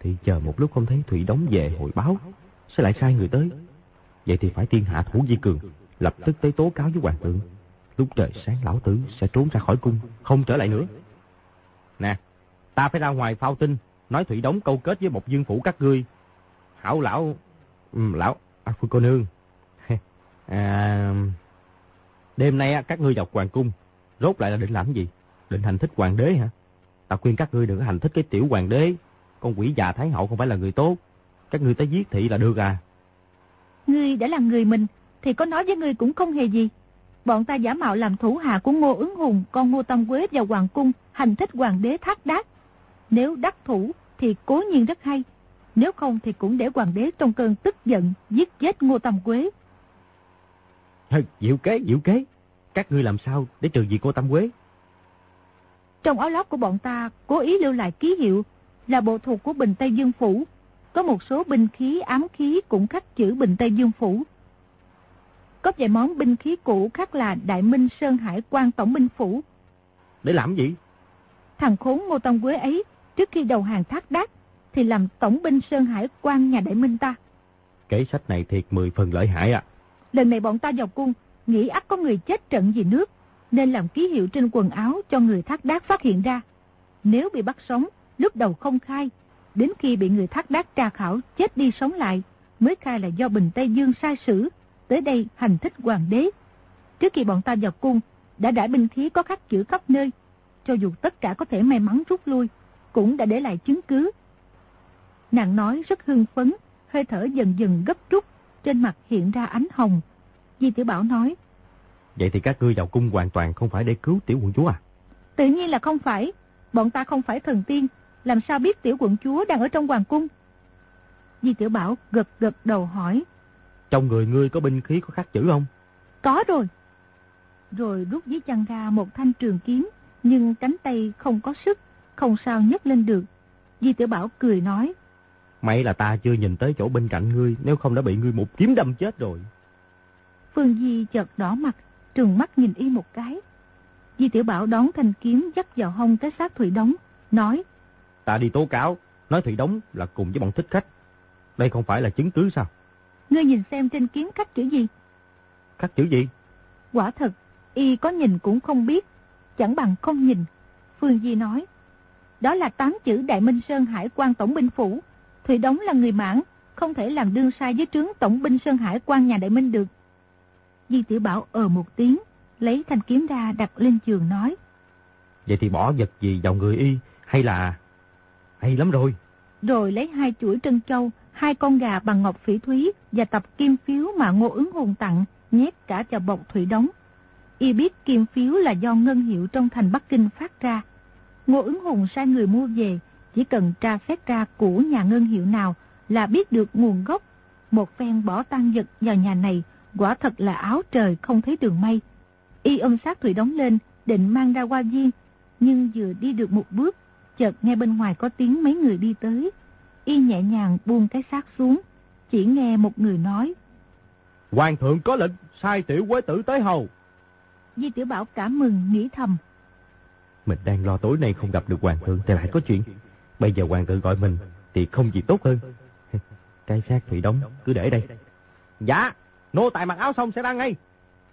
Thì chờ một lúc không thấy Thủy đóng về hội báo, sẽ lại sai người tới. Vậy thì phải tiên hạ thủ di cường, lập tức tới tố cáo với hoàng thượng. Lúc trời sáng lão tử sẽ trốn ra khỏi cung, không trở lại nữa. Nè, Ta phải ra ngoài phao tin, nói Thủy đóng câu kết với một dương phủ các ngươi. Hảo lão, ừ, lão, à, Phương cô nương. à, đêm nay các ngươi vào hoàng cung, rốt lại là định làm gì? Định hành thích hoàng đế hả? Ta khuyên các ngươi đừng hành thích cái tiểu hoàng đế. Con quỷ già Thái Hậu không phải là người tốt. Các ngươi tới giết thị là được à. Ngươi đã là người mình, thì có nói với ngươi cũng không hề gì. Bọn ta giả mạo làm thủ hạ của Ngô ứng hùng, con Ngô Tâm Quế vào hoàng cung, hành thích hoàng đế thác đát. Nếu đắc thủ thì cố nhiên rất hay. Nếu không thì cũng để hoàng đế trong cơn tức giận giết chết Ngô Tâm Quế. Diệu kế, diệu kế. Các ngươi làm sao để trừ diệt Ngô Tâm Quế? Trong áo lót của bọn ta cố ý lưu lại ký hiệu là bộ thuộc của Bình Tây Dương Phủ. Có một số binh khí ám khí cũng khắc chữ Bình Tây Dương Phủ. Có vài món binh khí cũ khác là Đại Minh Sơn Hải quan Tổng binh Phủ. Để làm gì? Thằng khốn Ngô Tông Quế ấy, trước khi đầu hàng thác đát, thì làm Tổng binh Sơn Hải quan nhà Đại Minh ta. Kế sách này thiệt mười phần lợi hại à. Lần này bọn ta vào cung, nghĩ ắt có người chết trận vì nước, nên làm ký hiệu trên quần áo cho người thác đát phát hiện ra. Nếu bị bắt sống, lúc đầu không khai, đến khi bị người thác đát tra khảo chết đi sống lại, mới khai là do Bình Tây Dương sai sử, tới đây hành thích hoàng đế. Trước khi bọn ta vào cung, đã đãi binh khí có khắc chữ khắp nơi, cho dù tất cả có thể may mắn rút lui, cũng đã để lại chứng cứ. Nàng nói rất hưng phấn, hơi thở dần dần gấp rút, trên mặt hiện ra ánh hồng. Di Tiểu Bảo nói, Vậy thì các ngươi vào cung hoàn toàn không phải để cứu tiểu quận chúa à? Tự nhiên là không phải. Bọn ta không phải thần tiên. Làm sao biết tiểu quận chúa đang ở trong hoàng cung? Di Tiểu Bảo gật gật đầu hỏi. Trong người ngươi có binh khí có khắc chữ không? Có rồi. Rồi rút dưới chăn ra một thanh trường kiếm, nhưng cánh tay không có sức, không sao nhấc lên được. Di Tiểu Bảo cười nói. May là ta chưa nhìn tới chỗ bên cạnh ngươi, nếu không đã bị ngươi một kiếm đâm chết rồi. Phương Di chợt đỏ mặt, trừng mắt nhìn y một cái. Di Tiểu Bảo đón thanh kiếm dắt vào hông cái xác Thủy Đống, nói. Ta đi tố cáo, nói Thủy Đống là cùng với bọn thích khách. Đây không phải là chứng cứ sao? Ngươi nhìn xem trên kiếm khắc chữ gì? Khắc chữ gì? Quả thật, y có nhìn cũng không biết, chẳng bằng không nhìn. Phương Di nói. Đó là tám chữ Đại Minh Sơn Hải quan Tổng binh Phủ. Thủy Đống là người mãn, không thể làm đương sai với trướng Tổng binh Sơn Hải quan nhà Đại Minh được. Di Tiểu Bảo ờ một tiếng, lấy thanh kiếm ra đặt lên giường nói. Vậy thì bỏ vật gì vào người y, hay là... Hay lắm rồi. Rồi lấy hai chuỗi trân châu, hai con gà bằng ngọc phỉ thúy và tập kim phiếu mà Ngô ứng hồn tặng, nhét cả vào bọc thủy đóng. Y biết kim phiếu là do ngân hiệu trong thành Bắc Kinh phát ra. Ngô ứng hùng sai người mua về, chỉ cần tra xét ra của nhà ngân hiệu nào là biết được nguồn gốc. Một phen bỏ tan vật vào nhà này, quả thật là áo trời không thấy đường mây. Y ôm sát Thủy đóng lên, định mang ra qua viên, nhưng vừa đi được một bước, chợt nghe bên ngoài có tiếng mấy người đi tới. Y nhẹ nhàng buông cái xác xuống, chỉ nghe một người nói. Hoàng thượng có lệnh, sai tiểu quế tử tới hầu. Di Tiểu Bảo cảm mừng, nghĩ thầm. Mình đang lo tối nay không gặp được hoàng thượng thì lại có chuyện. Bây giờ hoàng thượng gọi mình thì không gì tốt hơn. Cái xác thủy đóng cứ để đây. Dạ, nô tài mặc áo xong sẽ ra ngay.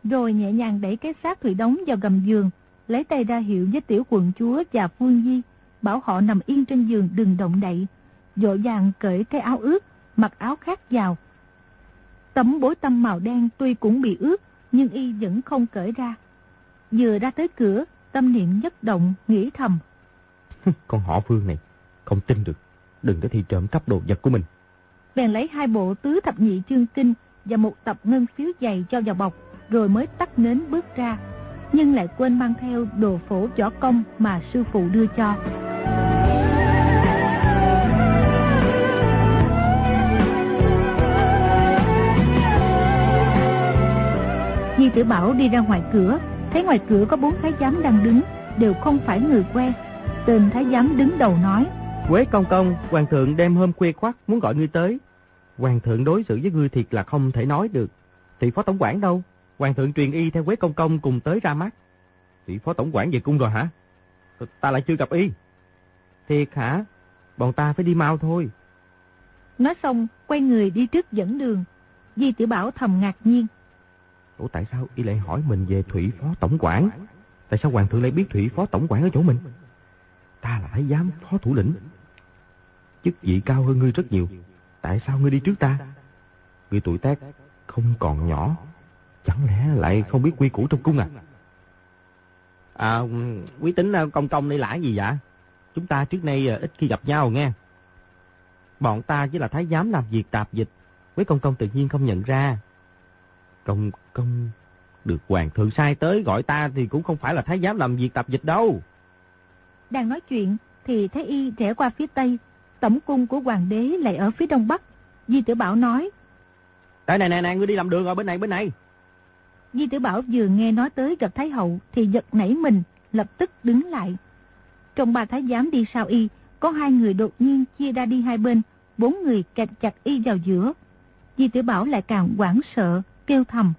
Rồi nhẹ nhàng đẩy cái xác Thủy Đống vào gầm giường, lấy tay ra hiệu với tiểu quận chúa và Phương Di, bảo họ nằm yên trên giường đừng động đậy, dội vàng cởi cái áo ướt, mặc áo khác vào. Tấm bối tâm màu đen tuy cũng bị ướt, nhưng y vẫn không cởi ra. Vừa ra tới cửa, tâm niệm nhất động, nghĩ thầm. *laughs* Con họ Phương này, không tin được, đừng có thi trộm cắp đồ vật của mình. Bèn lấy hai bộ tứ thập nhị chương kinh và một tập ngân phiếu dày cho vào bọc, rồi mới tắt nến bước ra, nhưng lại quên mang theo đồ phổ võ công mà sư phụ đưa cho. Di Tử Bảo đi ra ngoài cửa, thấy ngoài cửa có bốn thái giám đang đứng, đều không phải người quen. Tên thái giám đứng đầu nói, Quế công công, hoàng thượng đem hôm khuya khoắt muốn gọi ngươi tới. Hoàng thượng đối xử với ngươi thiệt là không thể nói được. Thì phó tổng quản đâu? Hoàng thượng truyền y theo Quế công công cùng tới ra mắt. Thì phó tổng quản về cung rồi hả? Ta lại chưa gặp y. Thiệt hả? Bọn ta phải đi mau thôi. Nói xong, quay người đi trước dẫn đường. Di Tiểu Bảo thầm ngạc nhiên. Ủa tại sao y lại hỏi mình về Thủy Phó Tổng quản? Tại sao Hoàng thượng lại biết Thủy Phó Tổng quản ở chỗ mình? Ta là thái giám phó thủ lĩnh. Chức vị cao hơn ngươi rất nhiều. Tại sao ngươi đi trước ta? Ngươi tuổi tác không còn nhỏ. Chẳng lẽ lại không biết quy củ trong cung à? À, quý tính à, công công đây là gì vậy? Chúng ta trước nay à, ít khi gặp nhau nghe. Bọn ta chỉ là thái giám làm việc tạp dịch. Quý công công tự nhiên không nhận ra. Công công được hoàng thượng sai tới gọi ta thì cũng không phải là thái giám làm việc tạp dịch đâu. Đang nói chuyện thì Thái Y rẽ qua phía tây, tổng cung của hoàng đế lại ở phía đông bắc. Di Tử Bảo nói. Đây này nè nè, ngươi đi làm đường rồi bên này bên này. Di Tử Bảo vừa nghe nói tới gặp Thái Hậu thì giật nảy mình, lập tức đứng lại. Trong ba thái giám đi sau y, có hai người đột nhiên chia ra đi hai bên, bốn người kẹt chặt y vào giữa. Di Tử Bảo lại càng hoảng sợ, kêu thầm.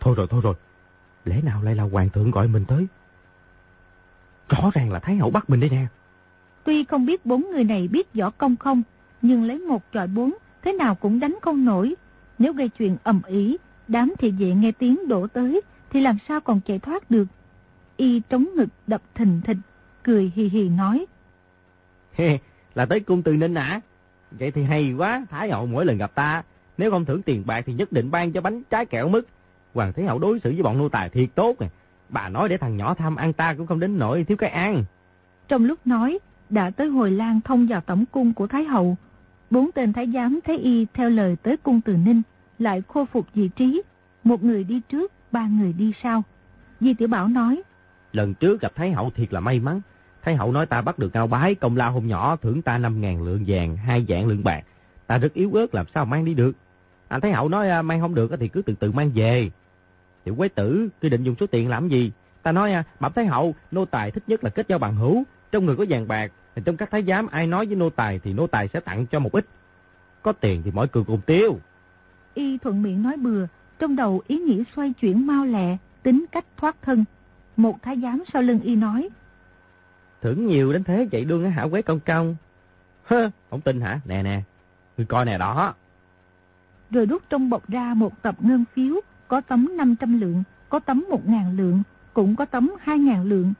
Thôi rồi, thôi rồi, lẽ nào lại là hoàng thượng gọi mình tới? Rõ ràng là Thái Hậu bắt mình đây nè. Tuy không biết bốn người này biết võ công không, nhưng lấy một trọi bốn, thế nào cũng đánh không nổi. Nếu gây chuyện ầm ĩ, đám thị vệ nghe tiếng đổ tới, thì làm sao còn chạy thoát được. Y trống ngực đập thình thịch, cười hì hì nói. He, là tới cung từ ninh à? Vậy thì hay quá, Thái Hậu mỗi lần gặp ta, nếu không thưởng tiền bạc thì nhất định ban cho bánh trái kẹo mứt. Hoàng Thái Hậu đối xử với bọn nô tài thiệt tốt nè. Bà nói để thằng nhỏ tham ăn ta cũng không đến nỗi thiếu cái ăn. Trong lúc nói, đã tới hồi lan thông vào tổng cung của Thái Hậu. Bốn tên thái giám thái y theo lời tới cung từ Ninh, lại khôi phục vị trí. Một người đi trước, ba người đi sau. Di Tiểu Bảo nói. Lần trước gặp Thái Hậu thiệt là may mắn. Thái Hậu nói ta bắt được ngao bái, công lao hôm nhỏ thưởng ta 5.000 lượng vàng, hai dạng lượng bạc. Ta rất yếu ớt làm sao mang đi được. Anh Thái Hậu nói à, mang không được thì cứ từ từ mang về. Tiểu quế tử, cứ định dùng số tiền làm gì? Ta nói à, bẩm Thái Hậu, nô tài thích nhất là kết giao bằng hữu. Trong người có vàng bạc, trong các thái giám ai nói với nô tài thì nô tài sẽ tặng cho một ít. Có tiền thì mỗi cường cùng tiêu. Y thuận miệng nói bừa, trong đầu ý nghĩ xoay chuyển mau lẹ, tính cách thoát thân. Một thái giám sau lưng Y nói. Thưởng nhiều đến thế chạy đương hả quế công công. Hơ, không tin hả? Nè nè, người coi nè đó. Rồi rút trong bọc ra một tập ngân phiếu, có tấm 500 lượng, có tấm 1.000 lượng, cũng có tấm 2.000 lượng.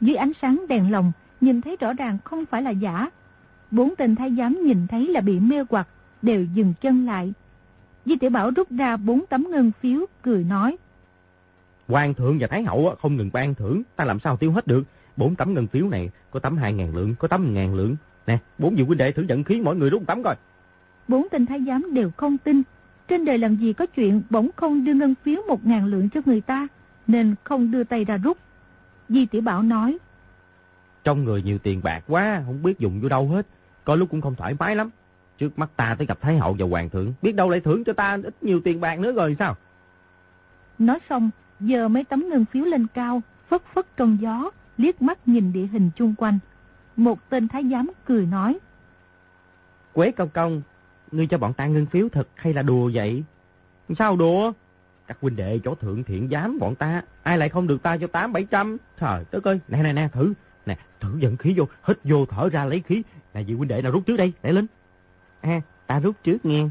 Dưới ánh sáng đèn lồng, nhìn thấy rõ ràng không phải là giả. Bốn tên thái giám nhìn thấy là bị mê hoặc, đều dừng chân lại. Di tiểu Bảo rút ra bốn tấm ngân phiếu, cười nói. Hoàng thượng và Thái hậu không ngừng ban thưởng, ta làm sao tiêu hết được. Bốn tấm ngân phiếu này, có tấm 2.000 lượng, có tấm 1.000 lượng. Nè, bốn vị huynh đệ thử dẫn khí mỗi người rút tấm coi. Bốn tên thái giám đều không tin. Trên đời làm gì có chuyện bỗng không đưa ngân phiếu 1.000 lượng cho người ta, nên không đưa tay ra rút. Di tiểu Bảo nói. Trong người nhiều tiền bạc quá, không biết dùng vô đâu hết. Có lúc cũng không thoải mái lắm. Trước mắt ta tới gặp Thái Hậu và Hoàng thượng, biết đâu lại thưởng cho ta ít nhiều tiền bạc nữa rồi sao? Nói xong, giờ mấy tấm ngân phiếu lên cao, phất phất trong gió, liếc mắt nhìn địa hình chung quanh. Một tên thái giám cười nói. Quế công công, ngươi cho bọn ta ngân phiếu thật hay là đùa vậy? Sao đùa? Các huynh đệ chỗ thượng thiện giám bọn ta, ai lại không được ta cho tám bảy trăm? Trời đất ơi, nè nè nè, thử, nè, thử dẫn khí vô, hít vô thở ra lấy khí. Nè vị huynh đệ nào rút trước đây, để lên. À, ta rút trước nghe.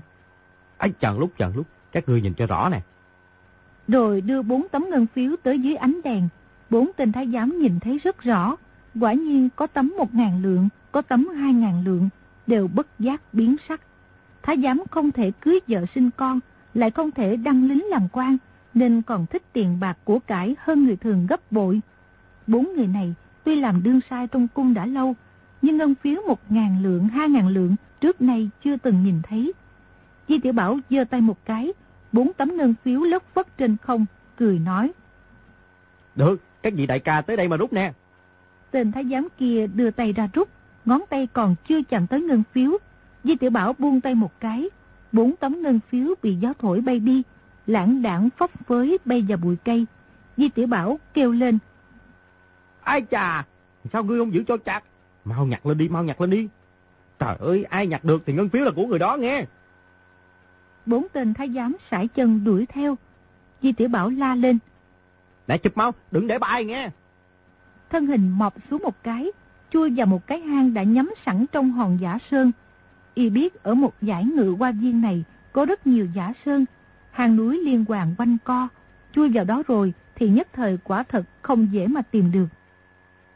Ấy chần lúc chần lúc, các ngươi nhìn cho rõ nè. Rồi đưa bốn tấm ngân phiếu tới dưới ánh đèn. Bốn tên thái giám nhìn thấy rất rõ. Quả nhiên có tấm một ngàn lượng, có tấm hai ngàn lượng, đều bất giác biến sắc. Thái giám không thể cưới vợ sinh con, lại không thể đăng lính làm quan, nên còn thích tiền bạc của cải hơn người thường gấp bội. Bốn người này tuy làm đương sai trong cung đã lâu, nhưng ngân phiếu một ngàn lượng, hai ngàn lượng trước nay chưa từng nhìn thấy. Di Tiểu Bảo giơ tay một cái, bốn tấm ngân phiếu lất phất trên không, cười nói. Được, các vị đại ca tới đây mà rút nè. Tên thái giám kia đưa tay ra rút, ngón tay còn chưa chạm tới ngân phiếu. Di Tiểu Bảo buông tay một cái, bốn tấm ngân phiếu bị gió thổi bay đi, lãng đảng phấp phới bay vào bụi cây. Di Tiểu Bảo kêu lên. Ai chà, sao ngươi không giữ cho chặt? Mau nhặt lên đi, mau nhặt lên đi. Trời ơi, ai nhặt được thì ngân phiếu là của người đó nghe. Bốn tên thái giám sải chân đuổi theo. Di Tiểu Bảo la lên. Nè chụp mau, đừng để bài nghe. Thân hình mọc xuống một cái, chui vào một cái hang đã nhắm sẵn trong hòn giả sơn. Y biết ở một giải ngự qua viên này có rất nhiều giả sơn, hang núi liên hoàn quanh co. Chui vào đó rồi thì nhất thời quả thật không dễ mà tìm được.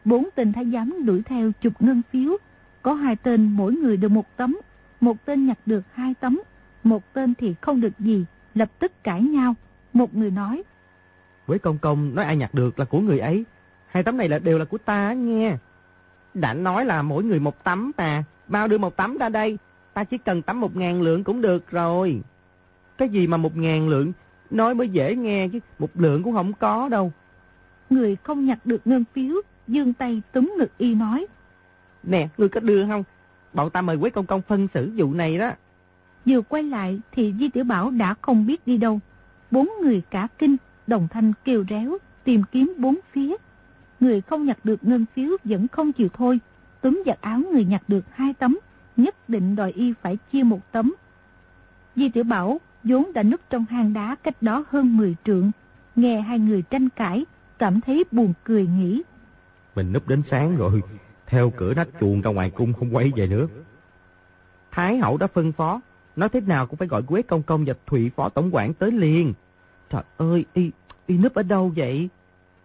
Bốn tên thái giám đuổi theo chục ngân phiếu. Có hai tên mỗi người được một tấm. Một tên nhặt được hai tấm. Một tên thì không được gì. Lập tức cãi nhau. Một người nói. Quế công công nói ai nhặt được là của người ấy. Hai tấm này là đều là của ta nghe. Đã nói là mỗi người một tấm mà. Mau đưa một tấm ra đây. Ta chỉ cần tấm một ngàn lượng cũng được rồi. Cái gì mà một ngàn lượng? Nói mới dễ nghe chứ. Một lượng cũng không có đâu. Người không nhặt được ngân phiếu. Dương tay túm ngực y nói. Nè, người có đưa không? Bọn ta mời Quế công công phân xử vụ này đó. Vừa quay lại thì Di Tiểu Bảo đã không biết đi đâu. Bốn người cả kinh, đồng thanh kêu réo, tìm kiếm bốn phía. Người không nhặt được ngân phiếu vẫn không chịu thôi. Túm giặt áo người nhặt được hai tấm, nhất định đòi y phải chia một tấm. Di Tiểu Bảo vốn đã núp trong hang đá cách đó hơn 10 trượng. Nghe hai người tranh cãi, cảm thấy buồn cười nghĩ. Mình núp đến sáng rồi, theo cửa nách chuồng ra ngoài cung không quay về nữa. Thái hậu đã phân phó, nói thế nào cũng phải gọi Quế Công Công và Thụy Phó Tổng quản tới liền. Trời ơi, y, y núp ở đâu vậy?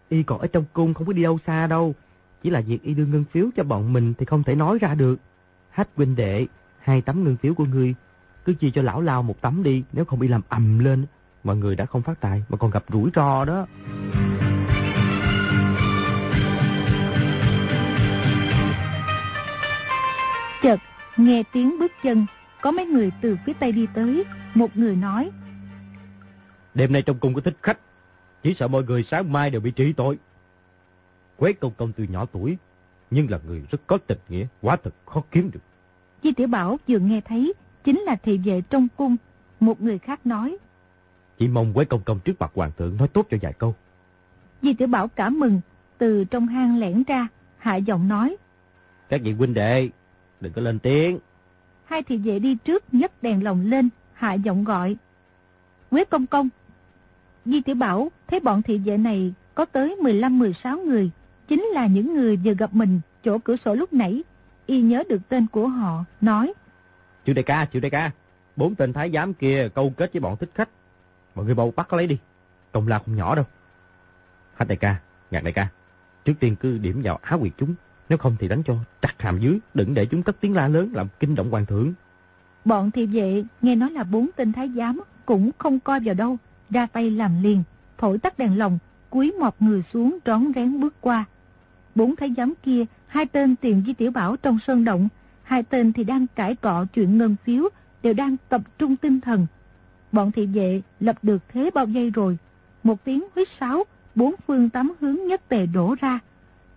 Y còn ở trong cung không có đi đâu xa đâu. Chỉ là việc y đưa ngân phiếu cho bọn mình thì không thể nói ra được. Hách huynh đệ, hai tấm ngân phiếu của ngươi, cứ chia cho lão lao một tấm đi, nếu không y làm ầm lên. Mọi người đã không phát tài mà còn gặp rủi ro đó. Chợt, nghe tiếng bước chân, có mấy người từ phía tây đi tới, một người nói. Đêm nay trong cung có thích khách, chỉ sợ mọi người sáng mai đều bị trị tội. Quế công công từ nhỏ tuổi, nhưng là người rất có tình nghĩa, quá thật khó kiếm được. Di Tiểu Bảo vừa nghe thấy, chính là thị vệ trong cung. Một người khác nói. Chỉ mong Quế công công trước mặt hoàng thượng nói tốt cho vài câu. Di Tiểu Bảo cảm mừng, từ trong hang lẻn ra, hạ giọng nói. Các vị huynh đệ, đừng có lên tiếng. Hai thị vệ đi trước nhấc đèn lồng lên, hạ giọng gọi. Quế công công. Di Tiểu Bảo thấy bọn thị vệ này có tới 15-16 người, chính là những người vừa gặp mình chỗ cửa sổ lúc nãy. Y nhớ được tên của họ, nói. Chú đại ca, chú đại ca, bốn tên thái giám kia câu kết với bọn thích khách. Mọi người bầu bắt lấy đi, công lao không nhỏ đâu. Hách đại ca, ngạc đại ca, trước tiên cứ điểm vào áo quyệt chúng, nếu không thì đánh cho chặt hàm dưới, đừng để chúng cất tiếng la lớn làm kinh động hoàng thượng. Bọn thị vệ nghe nói là bốn tên thái giám cũng không coi vào đâu, ra tay làm liền, thổi tắt đèn lồng, cúi mọt người xuống trón rén bước qua. Bốn thái giám kia, hai tên tìm Di Tiểu Bảo trong sơn động, hai tên thì đang cãi cọ chuyện ngân phiếu, đều đang tập trung tinh thần. Bọn thị vệ lập được thế bao giây rồi. Một tiếng huyết sáo, bốn phương tám hướng nhất tề đổ ra.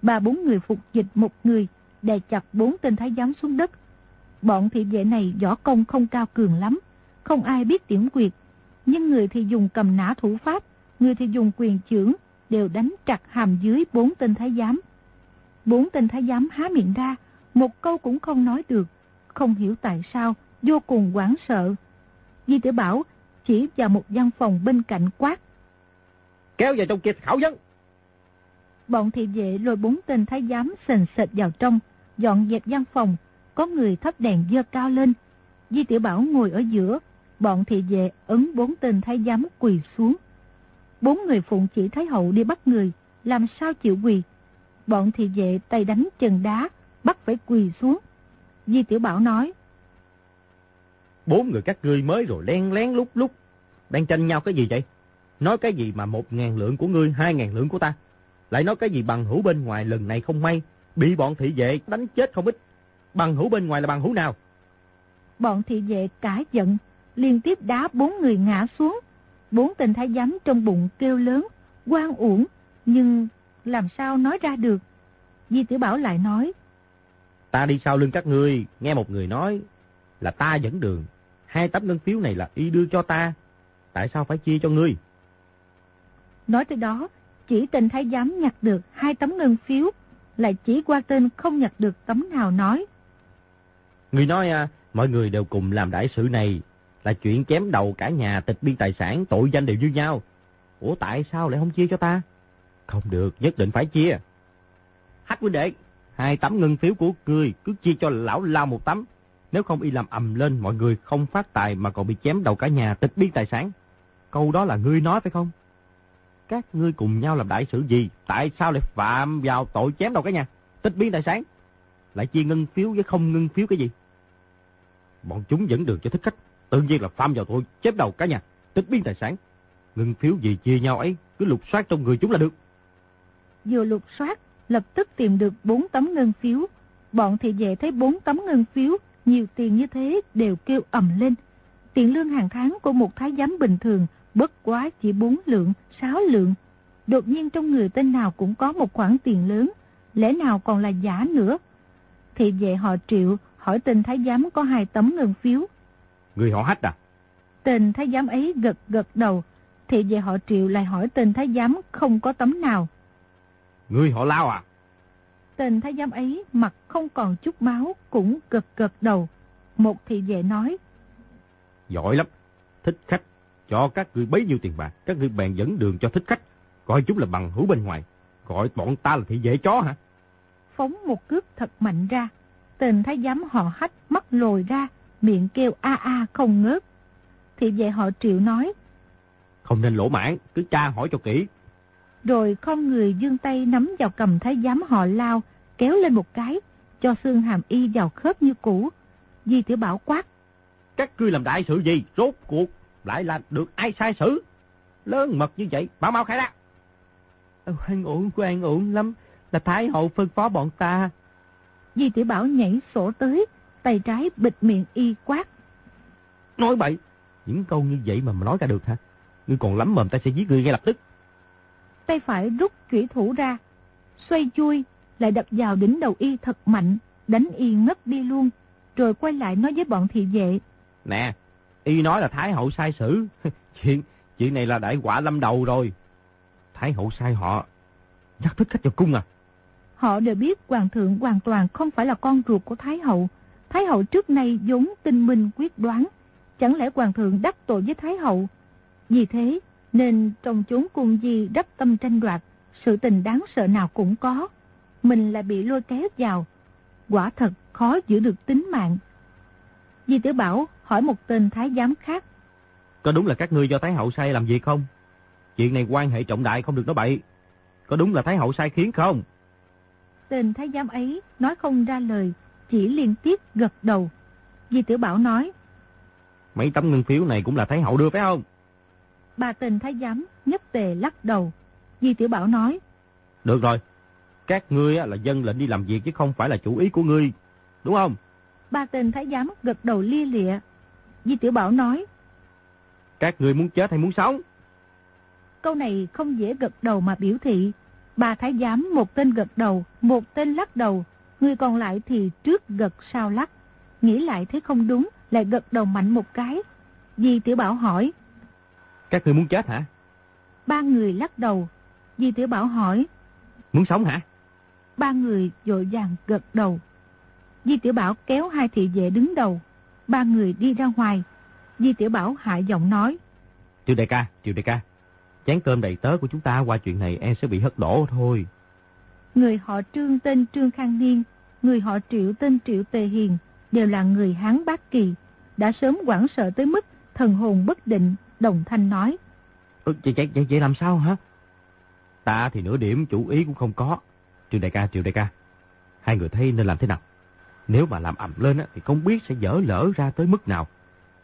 Ba bốn người phục dịch một người, đè chặt bốn tên thái giám xuống đất. Bọn thị vệ này võ công không cao cường lắm, không ai biết tiễn quyệt. Nhưng người thì dùng cầm nã thủ pháp, người thì dùng quyền chưởng, đều đánh chặt hàm dưới bốn tên thái giám. Bốn tên thái giám há miệng ra, một câu cũng không nói được. Không hiểu tại sao, vô cùng quảng sợ. Di tiểu Bảo chỉ vào một gian phòng bên cạnh quát. Kéo vào trong kia khảo vấn. Bọn thị vệ lôi bốn tên thái giám sền sệt vào trong, dọn dẹp gian phòng, có người thắp đèn dơ cao lên. Di tiểu Bảo ngồi ở giữa, bọn thị vệ ấn bốn tên thái giám quỳ xuống. Bốn người phụng chỉ Thái Hậu đi bắt người, làm sao chịu quỳ. Bọn thị vệ tay đánh chân đá, bắt phải quỳ xuống. Di Tiểu Bảo nói. Bốn người các ngươi mới rồi len lén lúc lúc. Đang tranh nhau cái gì vậy? Nói cái gì mà một ngàn lượng của ngươi, hai ngàn lượng của ta. Lại nói cái gì bằng hữu bên ngoài lần này không may. Bị bọn thị vệ đánh chết không ít. Bằng hữu bên ngoài là bằng hữu nào? Bọn thị vệ cả giận, liên tiếp đá bốn người ngã xuống. Bốn tên thái giám trong bụng kêu lớn, quan uổng, nhưng làm sao nói ra được. Di Tiểu Bảo lại nói. Ta đi sau lưng các ngươi, nghe một người nói là ta dẫn đường. Hai tấm ngân phiếu này là y đưa cho ta. Tại sao phải chia cho ngươi? Nói tới đó, chỉ tên thái giám nhặt được hai tấm ngân phiếu, lại chỉ qua tên không nhặt được tấm nào nói. Người nói à, mọi người đều cùng làm đại sự này, là chuyện chém đầu cả nhà tịch biên tài sản, tội danh đều như nhau. Ủa tại sao lại không chia cho ta? Không được, nhất định phải chia. Hắc quý đệ, hai tấm ngân phiếu của ngươi cứ chia cho lão lao một tấm. Nếu không y làm ầm lên, mọi người không phát tài mà còn bị chém đầu cả nhà tịch biên tài sản. Câu đó là ngươi nói phải không? Các ngươi cùng nhau làm đại sự gì? Tại sao lại phạm vào tội chém đầu cả nhà? Tích biến tài sản. Lại chia ngân phiếu với không ngân phiếu cái gì? Bọn chúng dẫn đường cho thích khách. Tự nhiên là phạm vào tội chém đầu cả nhà. Tích biến tài sản. Ngân phiếu gì chia nhau ấy. Cứ lục soát trong người chúng là được. Vừa lục soát, lập tức tìm được bốn tấm ngân phiếu. Bọn thị vệ thấy bốn tấm ngân phiếu, nhiều tiền như thế đều kêu ầm lên. Tiền lương hàng tháng của một thái giám bình thường bất quá chỉ 4 lượng, 6 lượng. Đột nhiên trong người tên nào cũng có một khoản tiền lớn, lẽ nào còn là giả nữa. Thị vệ họ triệu hỏi tên thái giám có hai tấm ngân phiếu. Người họ hách à? Tên thái giám ấy gật gật đầu, thị vệ họ triệu lại hỏi tên thái giám không có tấm nào. Người họ lao à? Tên thái giám ấy mặt không còn chút máu cũng gật gật đầu. Một thị vệ nói. Giỏi lắm, thích khách cho các người bấy nhiêu tiền bạc, các người bèn dẫn đường cho thích khách, coi chúng là bằng hữu bên ngoài, gọi bọn ta là thị vệ chó hả? Phóng một cước thật mạnh ra, tên thái giám họ hách mắt lồi ra, miệng kêu a a không ngớt. Thị vệ họ triệu nói. Không nên lỗ mãn, cứ tra hỏi cho kỹ. Rồi con người dương tay nắm vào cầm thái giám họ lao, kéo lên một cái, cho xương hàm y vào khớp như cũ. Di tiểu bảo quát. Các ngươi làm đại sự gì, rốt cuộc lại là được ai sai xử. Lớn mật như vậy, mau mau khai ra. Hoan ổn, hoan ổn lắm, là Thái hậu phân phó bọn ta. Di tiểu Bảo nhảy sổ tới, tay trái bịt miệng y quát. Nói bậy, những câu như vậy mà mà nói ra được hả? Ngươi còn lắm mồm ta sẽ giết ngươi ngay lập tức. Tay phải rút chủy thủ ra, xoay chui, lại đập vào đỉnh đầu y thật mạnh, đánh y ngất đi luôn, rồi quay lại nói với bọn thị vệ. Nè, Y nói là Thái hậu sai xử. *laughs* chuyện chuyện này là đại quả lâm đầu rồi. Thái hậu sai họ. Dắt thích khách vào cung à? Họ đều biết hoàng thượng hoàn toàn không phải là con ruột của Thái hậu. Thái hậu trước nay vốn tinh minh quyết đoán. Chẳng lẽ hoàng thượng đắc tội với Thái hậu? Vì thế nên trong chốn cung di đắp tâm tranh đoạt, sự tình đáng sợ nào cũng có. Mình lại bị lôi kéo vào. Quả thật khó giữ được tính mạng. Di tiểu Bảo hỏi một tên thái giám khác. Có đúng là các ngươi do Thái hậu sai làm việc không? Chuyện này quan hệ trọng đại không được nói bậy. Có đúng là Thái hậu sai khiến không? Tên thái giám ấy nói không ra lời, chỉ liên tiếp gật đầu. Di tiểu Bảo nói. Mấy tấm ngân phiếu này cũng là Thái hậu đưa phải không? Ba tên thái giám nhất tề lắc đầu. Di tiểu Bảo nói. Được rồi, các ngươi là dân lệnh đi làm việc chứ không phải là chủ ý của ngươi, đúng không? Ba tên thái giám gật đầu lia lịa. Di Tiểu Bảo nói. Các người muốn chết hay muốn sống? Câu này không dễ gật đầu mà biểu thị. Ba thái giám một tên gật đầu, một tên lắc đầu. Người còn lại thì trước gật sau lắc. Nghĩ lại thấy không đúng, lại gật đầu mạnh một cái. Di Tiểu Bảo hỏi. Các người muốn chết hả? Ba người lắc đầu. Di Tiểu Bảo hỏi. Muốn sống hả? Ba người dội vàng gật đầu. Di Tiểu Bảo kéo hai thị vệ đứng đầu. Ba người đi ra ngoài. Di Tiểu Bảo hạ giọng nói. Triệu đại ca, triệu đại ca. Chén cơm đầy tớ của chúng ta qua chuyện này em sẽ bị hất đổ thôi. Người họ Trương tên Trương Khang Niên, người họ Triệu tên Triệu Tề Hiền, đều là người Hán Bác Kỳ, đã sớm quảng sợ tới mức thần hồn bất định, đồng thanh nói. Ừ, vậy, vậy, vậy làm sao hả? Ta thì nửa điểm chủ ý cũng không có. Triệu đại ca, triệu đại ca. Hai người thấy nên làm thế nào? Nếu mà làm ầm lên thì không biết sẽ dở lỡ ra tới mức nào.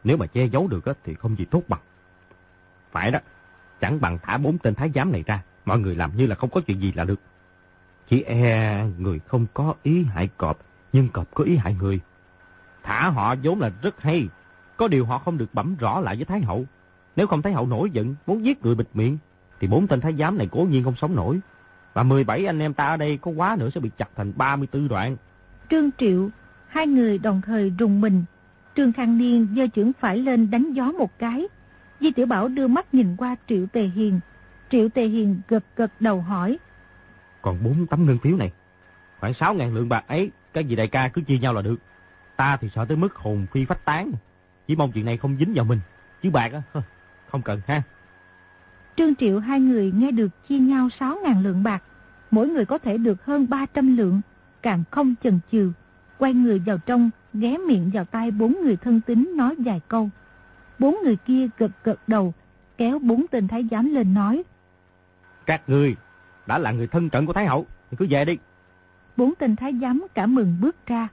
Nếu mà che giấu được thì không gì tốt bằng. Phải đó, chẳng bằng thả bốn tên thái giám này ra. Mọi người làm như là không có chuyện gì là được. Chỉ e người không có ý hại cọp, nhưng cọp có ý hại người. Thả họ vốn là rất hay. Có điều họ không được bẩm rõ lại với Thái Hậu. Nếu không Thái Hậu nổi giận, muốn giết người bịt miệng, thì bốn tên thái giám này cố nhiên không sống nổi. Và 17 anh em ta ở đây có quá nữa sẽ bị chặt thành 34 đoạn. Trương Triệu, hai người đồng thời rùng mình. Trương Khang Niên giơ chưởng phải lên đánh gió một cái. Di Tiểu Bảo đưa mắt nhìn qua Triệu Tề Hiền. Triệu Tề Hiền gật gật đầu hỏi. Còn bốn tấm ngân phiếu này. Khoảng 6 ngàn lượng bạc ấy, các vị đại ca cứ chia nhau là được. Ta thì sợ tới mức hồn phi phách tán. Chỉ mong chuyện này không dính vào mình. Chứ bạc á, không cần ha. Trương Triệu hai người nghe được chia nhau 6 ngàn lượng bạc. Mỗi người có thể được hơn 300 lượng càng không chần chừ, quay người vào trong, ghé miệng vào tai bốn người thân tín nói vài câu. Bốn người kia gật gật đầu, kéo bốn tên thái giám lên nói. Các ngươi đã là người thân cận của Thái Hậu, thì cứ về đi. Bốn tên thái giám cảm mừng bước ra.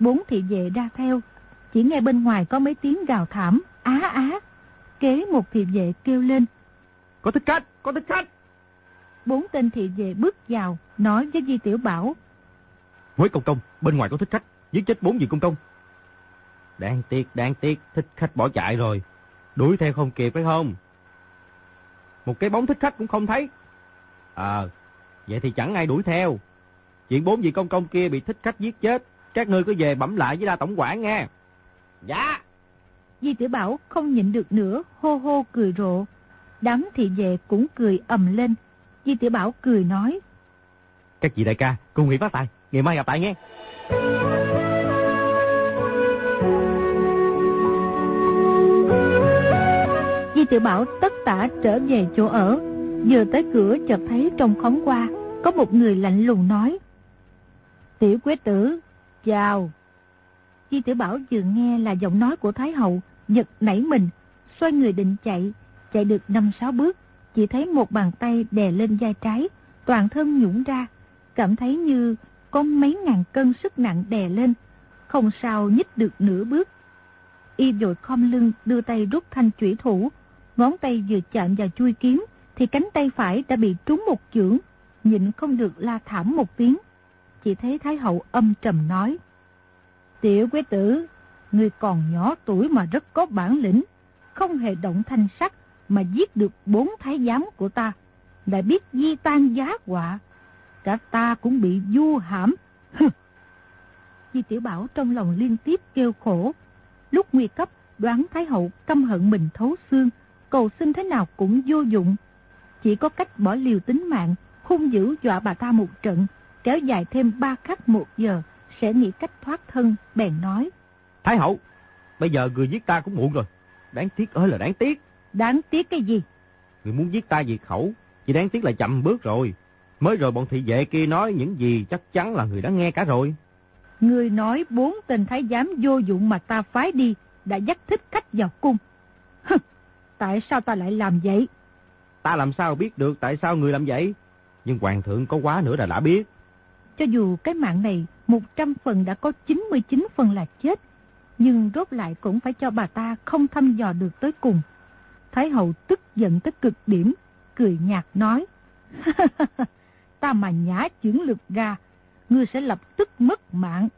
Bốn thị vệ ra theo. Chỉ nghe bên ngoài có mấy tiếng gào thảm, á á. Kế một thị vệ kêu lên. Có thích khách, có thích khách. Bốn tên thị vệ bước vào, nói với Di Tiểu Bảo. Quế công công, bên ngoài có thích khách, giết chết bốn vị công công. Đáng tiếc, đáng tiếc, thích khách bỏ chạy rồi. Đuổi theo không kịp phải không? Một cái bóng thích khách cũng không thấy. Ờ, vậy thì chẳng ai đuổi theo. Chuyện bốn vị công công kia bị thích khách giết chết, các ngươi cứ về bẩm lại với la tổng quản nghe. Dạ. Di Tiểu Bảo không nhịn được nữa, hô hô cười rộ. Đám thị vệ cũng cười ầm lên. Di Tiểu Bảo cười nói. Các vị đại ca, cùng nghỉ phát tài, ngày mai gặp lại nghe. Di Tiểu Bảo tất tả trở về chỗ ở. Vừa tới cửa chợt thấy trong khóm qua, có một người lạnh lùng nói. Tiểu quế tử, chào. Di Tiểu Bảo vừa nghe là giọng nói của Thái Hậu, giật nảy mình, xoay người định chạy, chạy được năm sáu bước, chỉ thấy một bàn tay đè lên vai trái, toàn thân nhũng ra, cảm thấy như có mấy ngàn cân sức nặng đè lên, không sao nhích được nửa bước. Y vội khom lưng đưa tay rút thanh chủy thủ, ngón tay vừa chạm vào chui kiếm, thì cánh tay phải đã bị trúng một chưởng, nhịn không được la thảm một tiếng. Chỉ thấy Thái Hậu âm trầm nói. Tiểu quế tử, người còn nhỏ tuổi mà rất có bản lĩnh, không hề động thanh sắc mà giết được bốn thái giám của ta, đã biết di tan giá quả, Cả ta cũng bị du hãm. Di Tiểu Bảo trong lòng liên tiếp kêu khổ. Lúc nguy cấp, đoán Thái Hậu căm hận mình thấu xương, cầu xin thế nào cũng vô dụng. Chỉ có cách bỏ liều tính mạng, hung dữ dọa bà ta một trận, kéo dài thêm ba khắc một giờ, sẽ nghĩ cách thoát thân, bèn nói. Thái hậu, bây giờ người giết ta cũng muộn rồi. Đáng tiếc ơi là đáng tiếc. Đáng tiếc cái gì? Người muốn giết ta diệt khẩu, chỉ đáng tiếc là chậm bước rồi. Mới rồi bọn thị vệ kia nói những gì chắc chắn là người đã nghe cả rồi. Người nói bốn tên thái giám vô dụng mà ta phái đi, đã dắt thích khách vào cung. Hừ, tại sao ta lại làm vậy? Ta làm sao biết được tại sao người làm vậy? Nhưng hoàng thượng có quá nữa là đã biết. Cho dù cái mạng này 100 phần đã có 99 phần là chết, nhưng rốt lại cũng phải cho bà ta không thăm dò được tới cùng. Thái hậu tức giận tới cực điểm, cười nhạt nói. *laughs* ta mà nhả chuyển lực ra, ngươi sẽ lập tức mất mạng.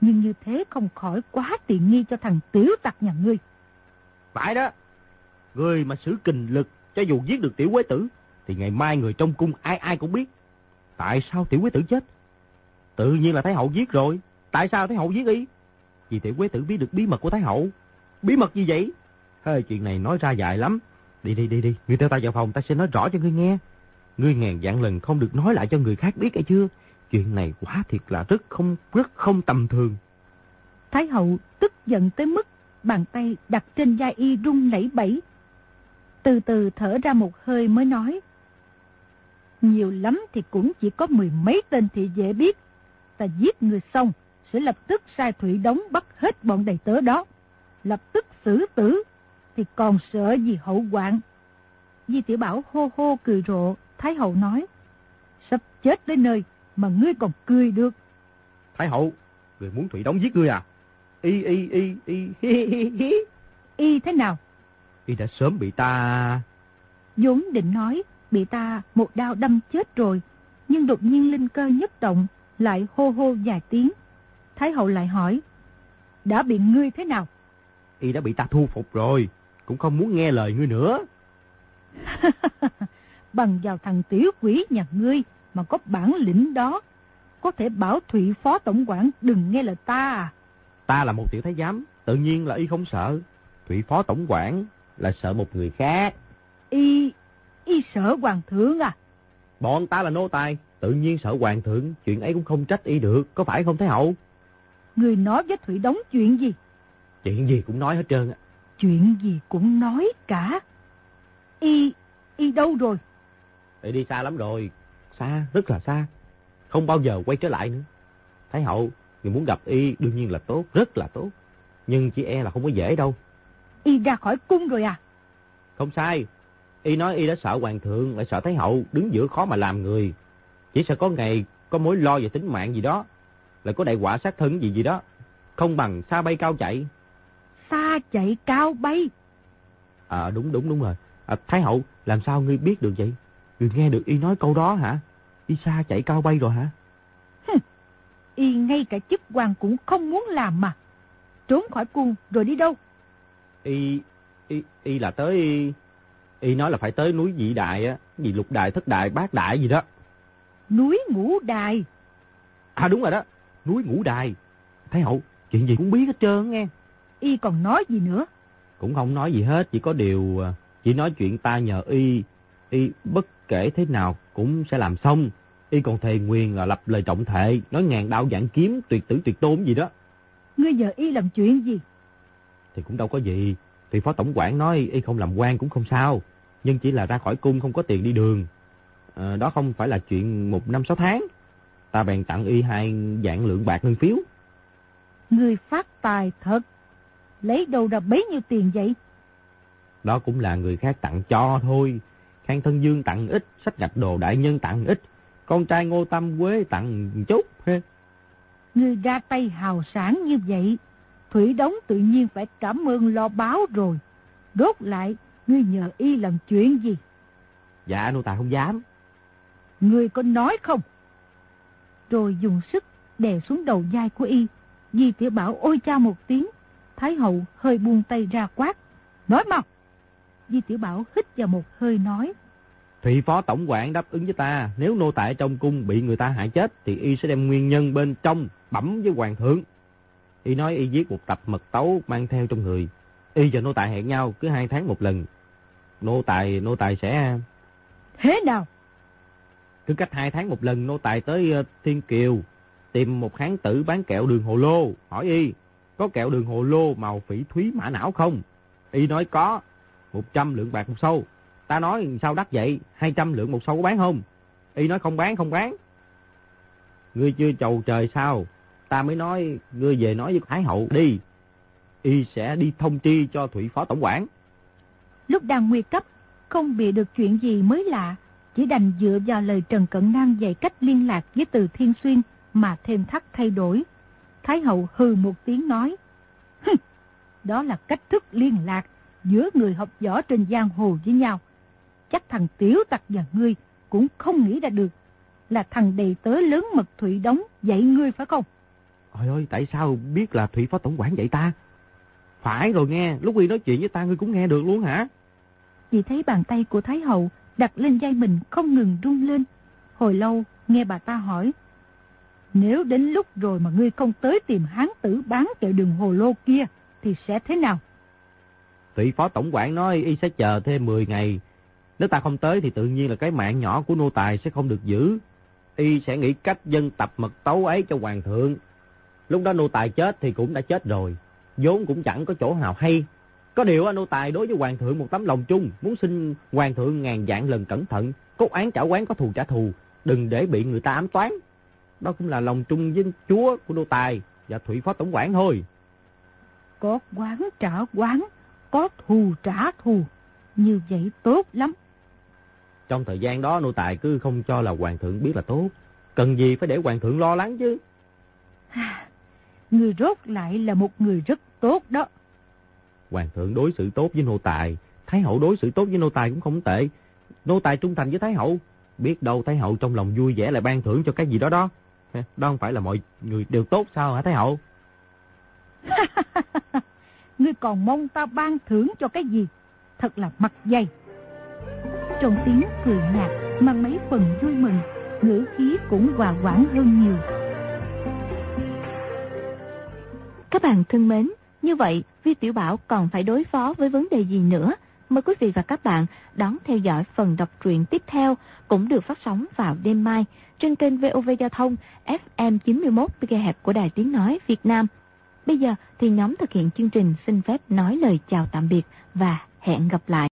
Nhưng như thế không khỏi quá tiện nghi cho thằng tiểu tặc nhà ngươi. Phải đó, người mà sử kình lực cho dù giết được tiểu quế tử, thì ngày mai người trong cung ai ai cũng biết. Tại sao tiểu quế tử chết? Tự nhiên là Thái Hậu giết rồi. Tại sao Thái Hậu giết y? Vì tiểu quế tử biết được bí mật của Thái Hậu. Bí mật gì vậy? Hơi chuyện này nói ra dài lắm. Đi đi đi đi, người theo ta vào phòng ta sẽ nói rõ cho ngươi nghe. Ngươi ngàn dạng lần không được nói lại cho người khác biết hay chưa? Chuyện này quá thiệt là rất không rất không tầm thường. Thái hậu tức giận tới mức bàn tay đặt trên da y rung nảy bẫy. Từ từ thở ra một hơi mới nói. Nhiều lắm thì cũng chỉ có mười mấy tên thị dễ biết. Ta giết người xong, sẽ lập tức sai thủy đóng bắt hết bọn đầy tớ đó. Lập tức xử tử, thì còn sợ gì hậu hoạn. Di Tiểu Bảo hô hô cười rộ, Thái Hậu nói. Sắp chết đến nơi, mà ngươi còn cười được. Thái Hậu, người muốn thủy đóng giết ngươi à? Y y y y hi hi hi. Y thế nào? Y đã sớm bị ta... vốn định nói, bị ta một đao đâm chết rồi, nhưng đột nhiên linh cơ nhất động, lại hô hô vài tiếng. Thái hậu lại hỏi, đã bị ngươi thế nào? Y đã bị ta thu phục rồi, cũng không muốn nghe lời ngươi nữa. *laughs* Bằng vào thằng tiểu quỷ nhà ngươi mà có bản lĩnh đó, có thể bảo Thụy Phó Tổng quản đừng nghe lời ta à? Ta là một tiểu thái giám, tự nhiên là y không sợ. Thụy Phó Tổng quản là sợ một người khác. Y, y sợ hoàng thượng à? Bọn ta là nô tài, tự nhiên sợ hoàng thượng, chuyện ấy cũng không trách y được, có phải không Thái Hậu? Người nói với Thủy Đống chuyện gì? Chuyện gì cũng nói hết trơn á. Chuyện gì cũng nói cả. Y, y đâu rồi? Y đi xa lắm rồi, xa, rất là xa. Không bao giờ quay trở lại nữa. Thái Hậu, người muốn gặp y đương nhiên là tốt, rất là tốt. Nhưng chỉ e là không có dễ đâu. Y ra khỏi cung rồi à? Không sai, Y nói Y đã sợ hoàng thượng, lại sợ Thái hậu, đứng giữa khó mà làm người. Chỉ sợ có ngày có mối lo về tính mạng gì đó, lại có đại quả sát thân gì gì đó. Không bằng xa bay cao chạy. Xa chạy cao bay? À đúng đúng đúng rồi. À, Thái hậu, làm sao ngươi biết được vậy? Ngươi nghe được Y nói câu đó hả? Y xa chạy cao bay rồi hả? Hừ, y ngay cả chức quan cũng không muốn làm mà. Trốn khỏi cung rồi đi đâu? Y, y, y là tới... Y, y nói là phải tới núi dị đại á, gì lục đại, thất đại, bát đại gì đó. Núi ngũ đài. À đúng rồi đó, núi ngũ đài. Thái hậu, chuyện gì cũng biết hết trơn nghe. Y còn nói gì nữa? Cũng không nói gì hết, chỉ có điều... à, Chỉ nói chuyện ta nhờ y, y bất kể thế nào cũng sẽ làm xong. Y còn thề nguyền là lập lời trọng thệ, nói ngàn đạo giảng kiếm, tuyệt tử tuyệt tôn gì đó. Ngươi giờ y làm chuyện gì? Thì cũng đâu có gì. Thì phó tổng quản nói y không làm quan cũng không sao. Nhưng chỉ là ra khỏi cung không có tiền đi đường. À, đó không phải là chuyện một năm sáu tháng. Ta bèn tặng y hai dạng lượng bạc ngân phiếu. Ngươi phát tài thật. Lấy đâu ra bấy nhiêu tiền vậy? Đó cũng là người khác tặng cho thôi. Khang Thân Dương tặng ít, sách gạch đồ đại nhân tặng ít. Con trai Ngô Tâm Quế tặng chút. ha. Ngươi ra tay hào sản như vậy. Thủy Đống tự nhiên phải cảm ơn lo báo rồi. Đốt lại, ngươi nhờ y làm chuyện gì? Dạ nô tài không dám. Ngươi có nói không? Rồi dùng sức đè xuống đầu vai của y. Di tiểu Bảo ôi cha một tiếng. Thái hậu hơi buông tay ra quát. Nói mau! Di tiểu Bảo hít vào một hơi nói. Thủy phó tổng quản đáp ứng với ta, nếu nô tài trong cung bị người ta hại chết thì y sẽ đem nguyên nhân bên trong bẩm với hoàng thượng. Y nói y viết một tập mật tấu mang theo trong người. Y và nô tài hẹn nhau cứ hai tháng một lần. Nô tài nô tài sẽ Thế nào? cứ cách hai tháng một lần nô tài tới ờ, Thiên Kiều tìm một hán tử bán kẹo đường hồ lô, hỏi y có kẹo đường hồ lô màu phỉ thúy mã não không? Y nói có, 100 lượng bạc một sâu. Ta nói sao đắt vậy, 200 lượng một sâu có bán không? Y nói không bán, không bán. Ngươi chưa chầu trời sao? Ta mới nói, ngươi về nói với Thái hậu đi. Y sẽ đi thông tri cho Thủy Phó Tổng quản. Lúc đang nguy cấp, không bị được chuyện gì mới lạ. Chỉ đành dựa vào lời Trần Cận Nam dạy cách liên lạc với từ Thiên Xuyên mà thêm thắt thay đổi. Thái hậu hừ một tiếng nói. "Hừ, Đó là cách thức liên lạc giữa người học võ trên giang hồ với nhau. Chắc thằng Tiểu Tặc và ngươi cũng không nghĩ ra được là thằng đầy tớ lớn mật Thủy Đống dạy ngươi phải không? Ôi ơi, tại sao biết là Thủy Phó Tổng quản vậy ta? Phải rồi nghe, lúc Y nói chuyện với ta ngươi cũng nghe được luôn hả? Chỉ thấy bàn tay của Thái hậu đặt lên vai mình không ngừng rung lên. Hồi lâu nghe bà ta hỏi. Nếu đến lúc rồi mà ngươi không tới tìm hán tử bán kẹo đường hồ lô kia thì sẽ thế nào? Thủy Phó Tổng quản nói Y sẽ chờ thêm 10 ngày. Nếu ta không tới thì tự nhiên là cái mạng nhỏ của nô tài sẽ không được giữ. Y sẽ nghĩ cách dân tập mật tấu ấy cho hoàng thượng. Lúc đó nô tài chết thì cũng đã chết rồi. vốn cũng chẳng có chỗ nào hay. Có điều nô tài đối với hoàng thượng một tấm lòng chung, muốn xin hoàng thượng ngàn dạng lần cẩn thận, cốt án trả quán có thù trả thù, đừng để bị người ta ám toán. Đó cũng là lòng trung với chúa của nô tài và thủy phó tổng quản thôi. cốt quán trả quán, có thù trả thù. Như vậy tốt lắm. Trong thời gian đó nô tài cứ không cho là hoàng thượng biết là tốt. Cần gì phải để hoàng thượng lo lắng chứ. Người rốt lại là một người rất tốt đó. Hoàng thượng đối xử tốt với nô tài. Thái hậu đối xử tốt với nô tài cũng không tệ. Nô tài trung thành với Thái hậu. Biết đâu Thái hậu trong lòng vui vẻ lại ban thưởng cho cái gì đó đó. *laughs* Đó không phải là mọi người đều tốt sao hả Thái hậu? *laughs* Ngươi còn mong ta ban thưởng cho cái gì? Thật là mặt dày. Trong tiếng cười nhạt mang mấy phần vui mừng, ngữ khí cũng hòa quảng hơn nhiều. Các bạn thân mến, như vậy Vi Tiểu Bảo còn phải đối phó với vấn đề gì nữa? Mời quý vị và các bạn đón theo dõi phần đọc truyện tiếp theo cũng được phát sóng vào đêm mai trên kênh VOV Giao thông FM 91 MHz của Đài Tiếng Nói Việt Nam. Bây giờ thì nhóm thực hiện chương trình xin phép nói lời chào tạm biệt và hẹn gặp lại.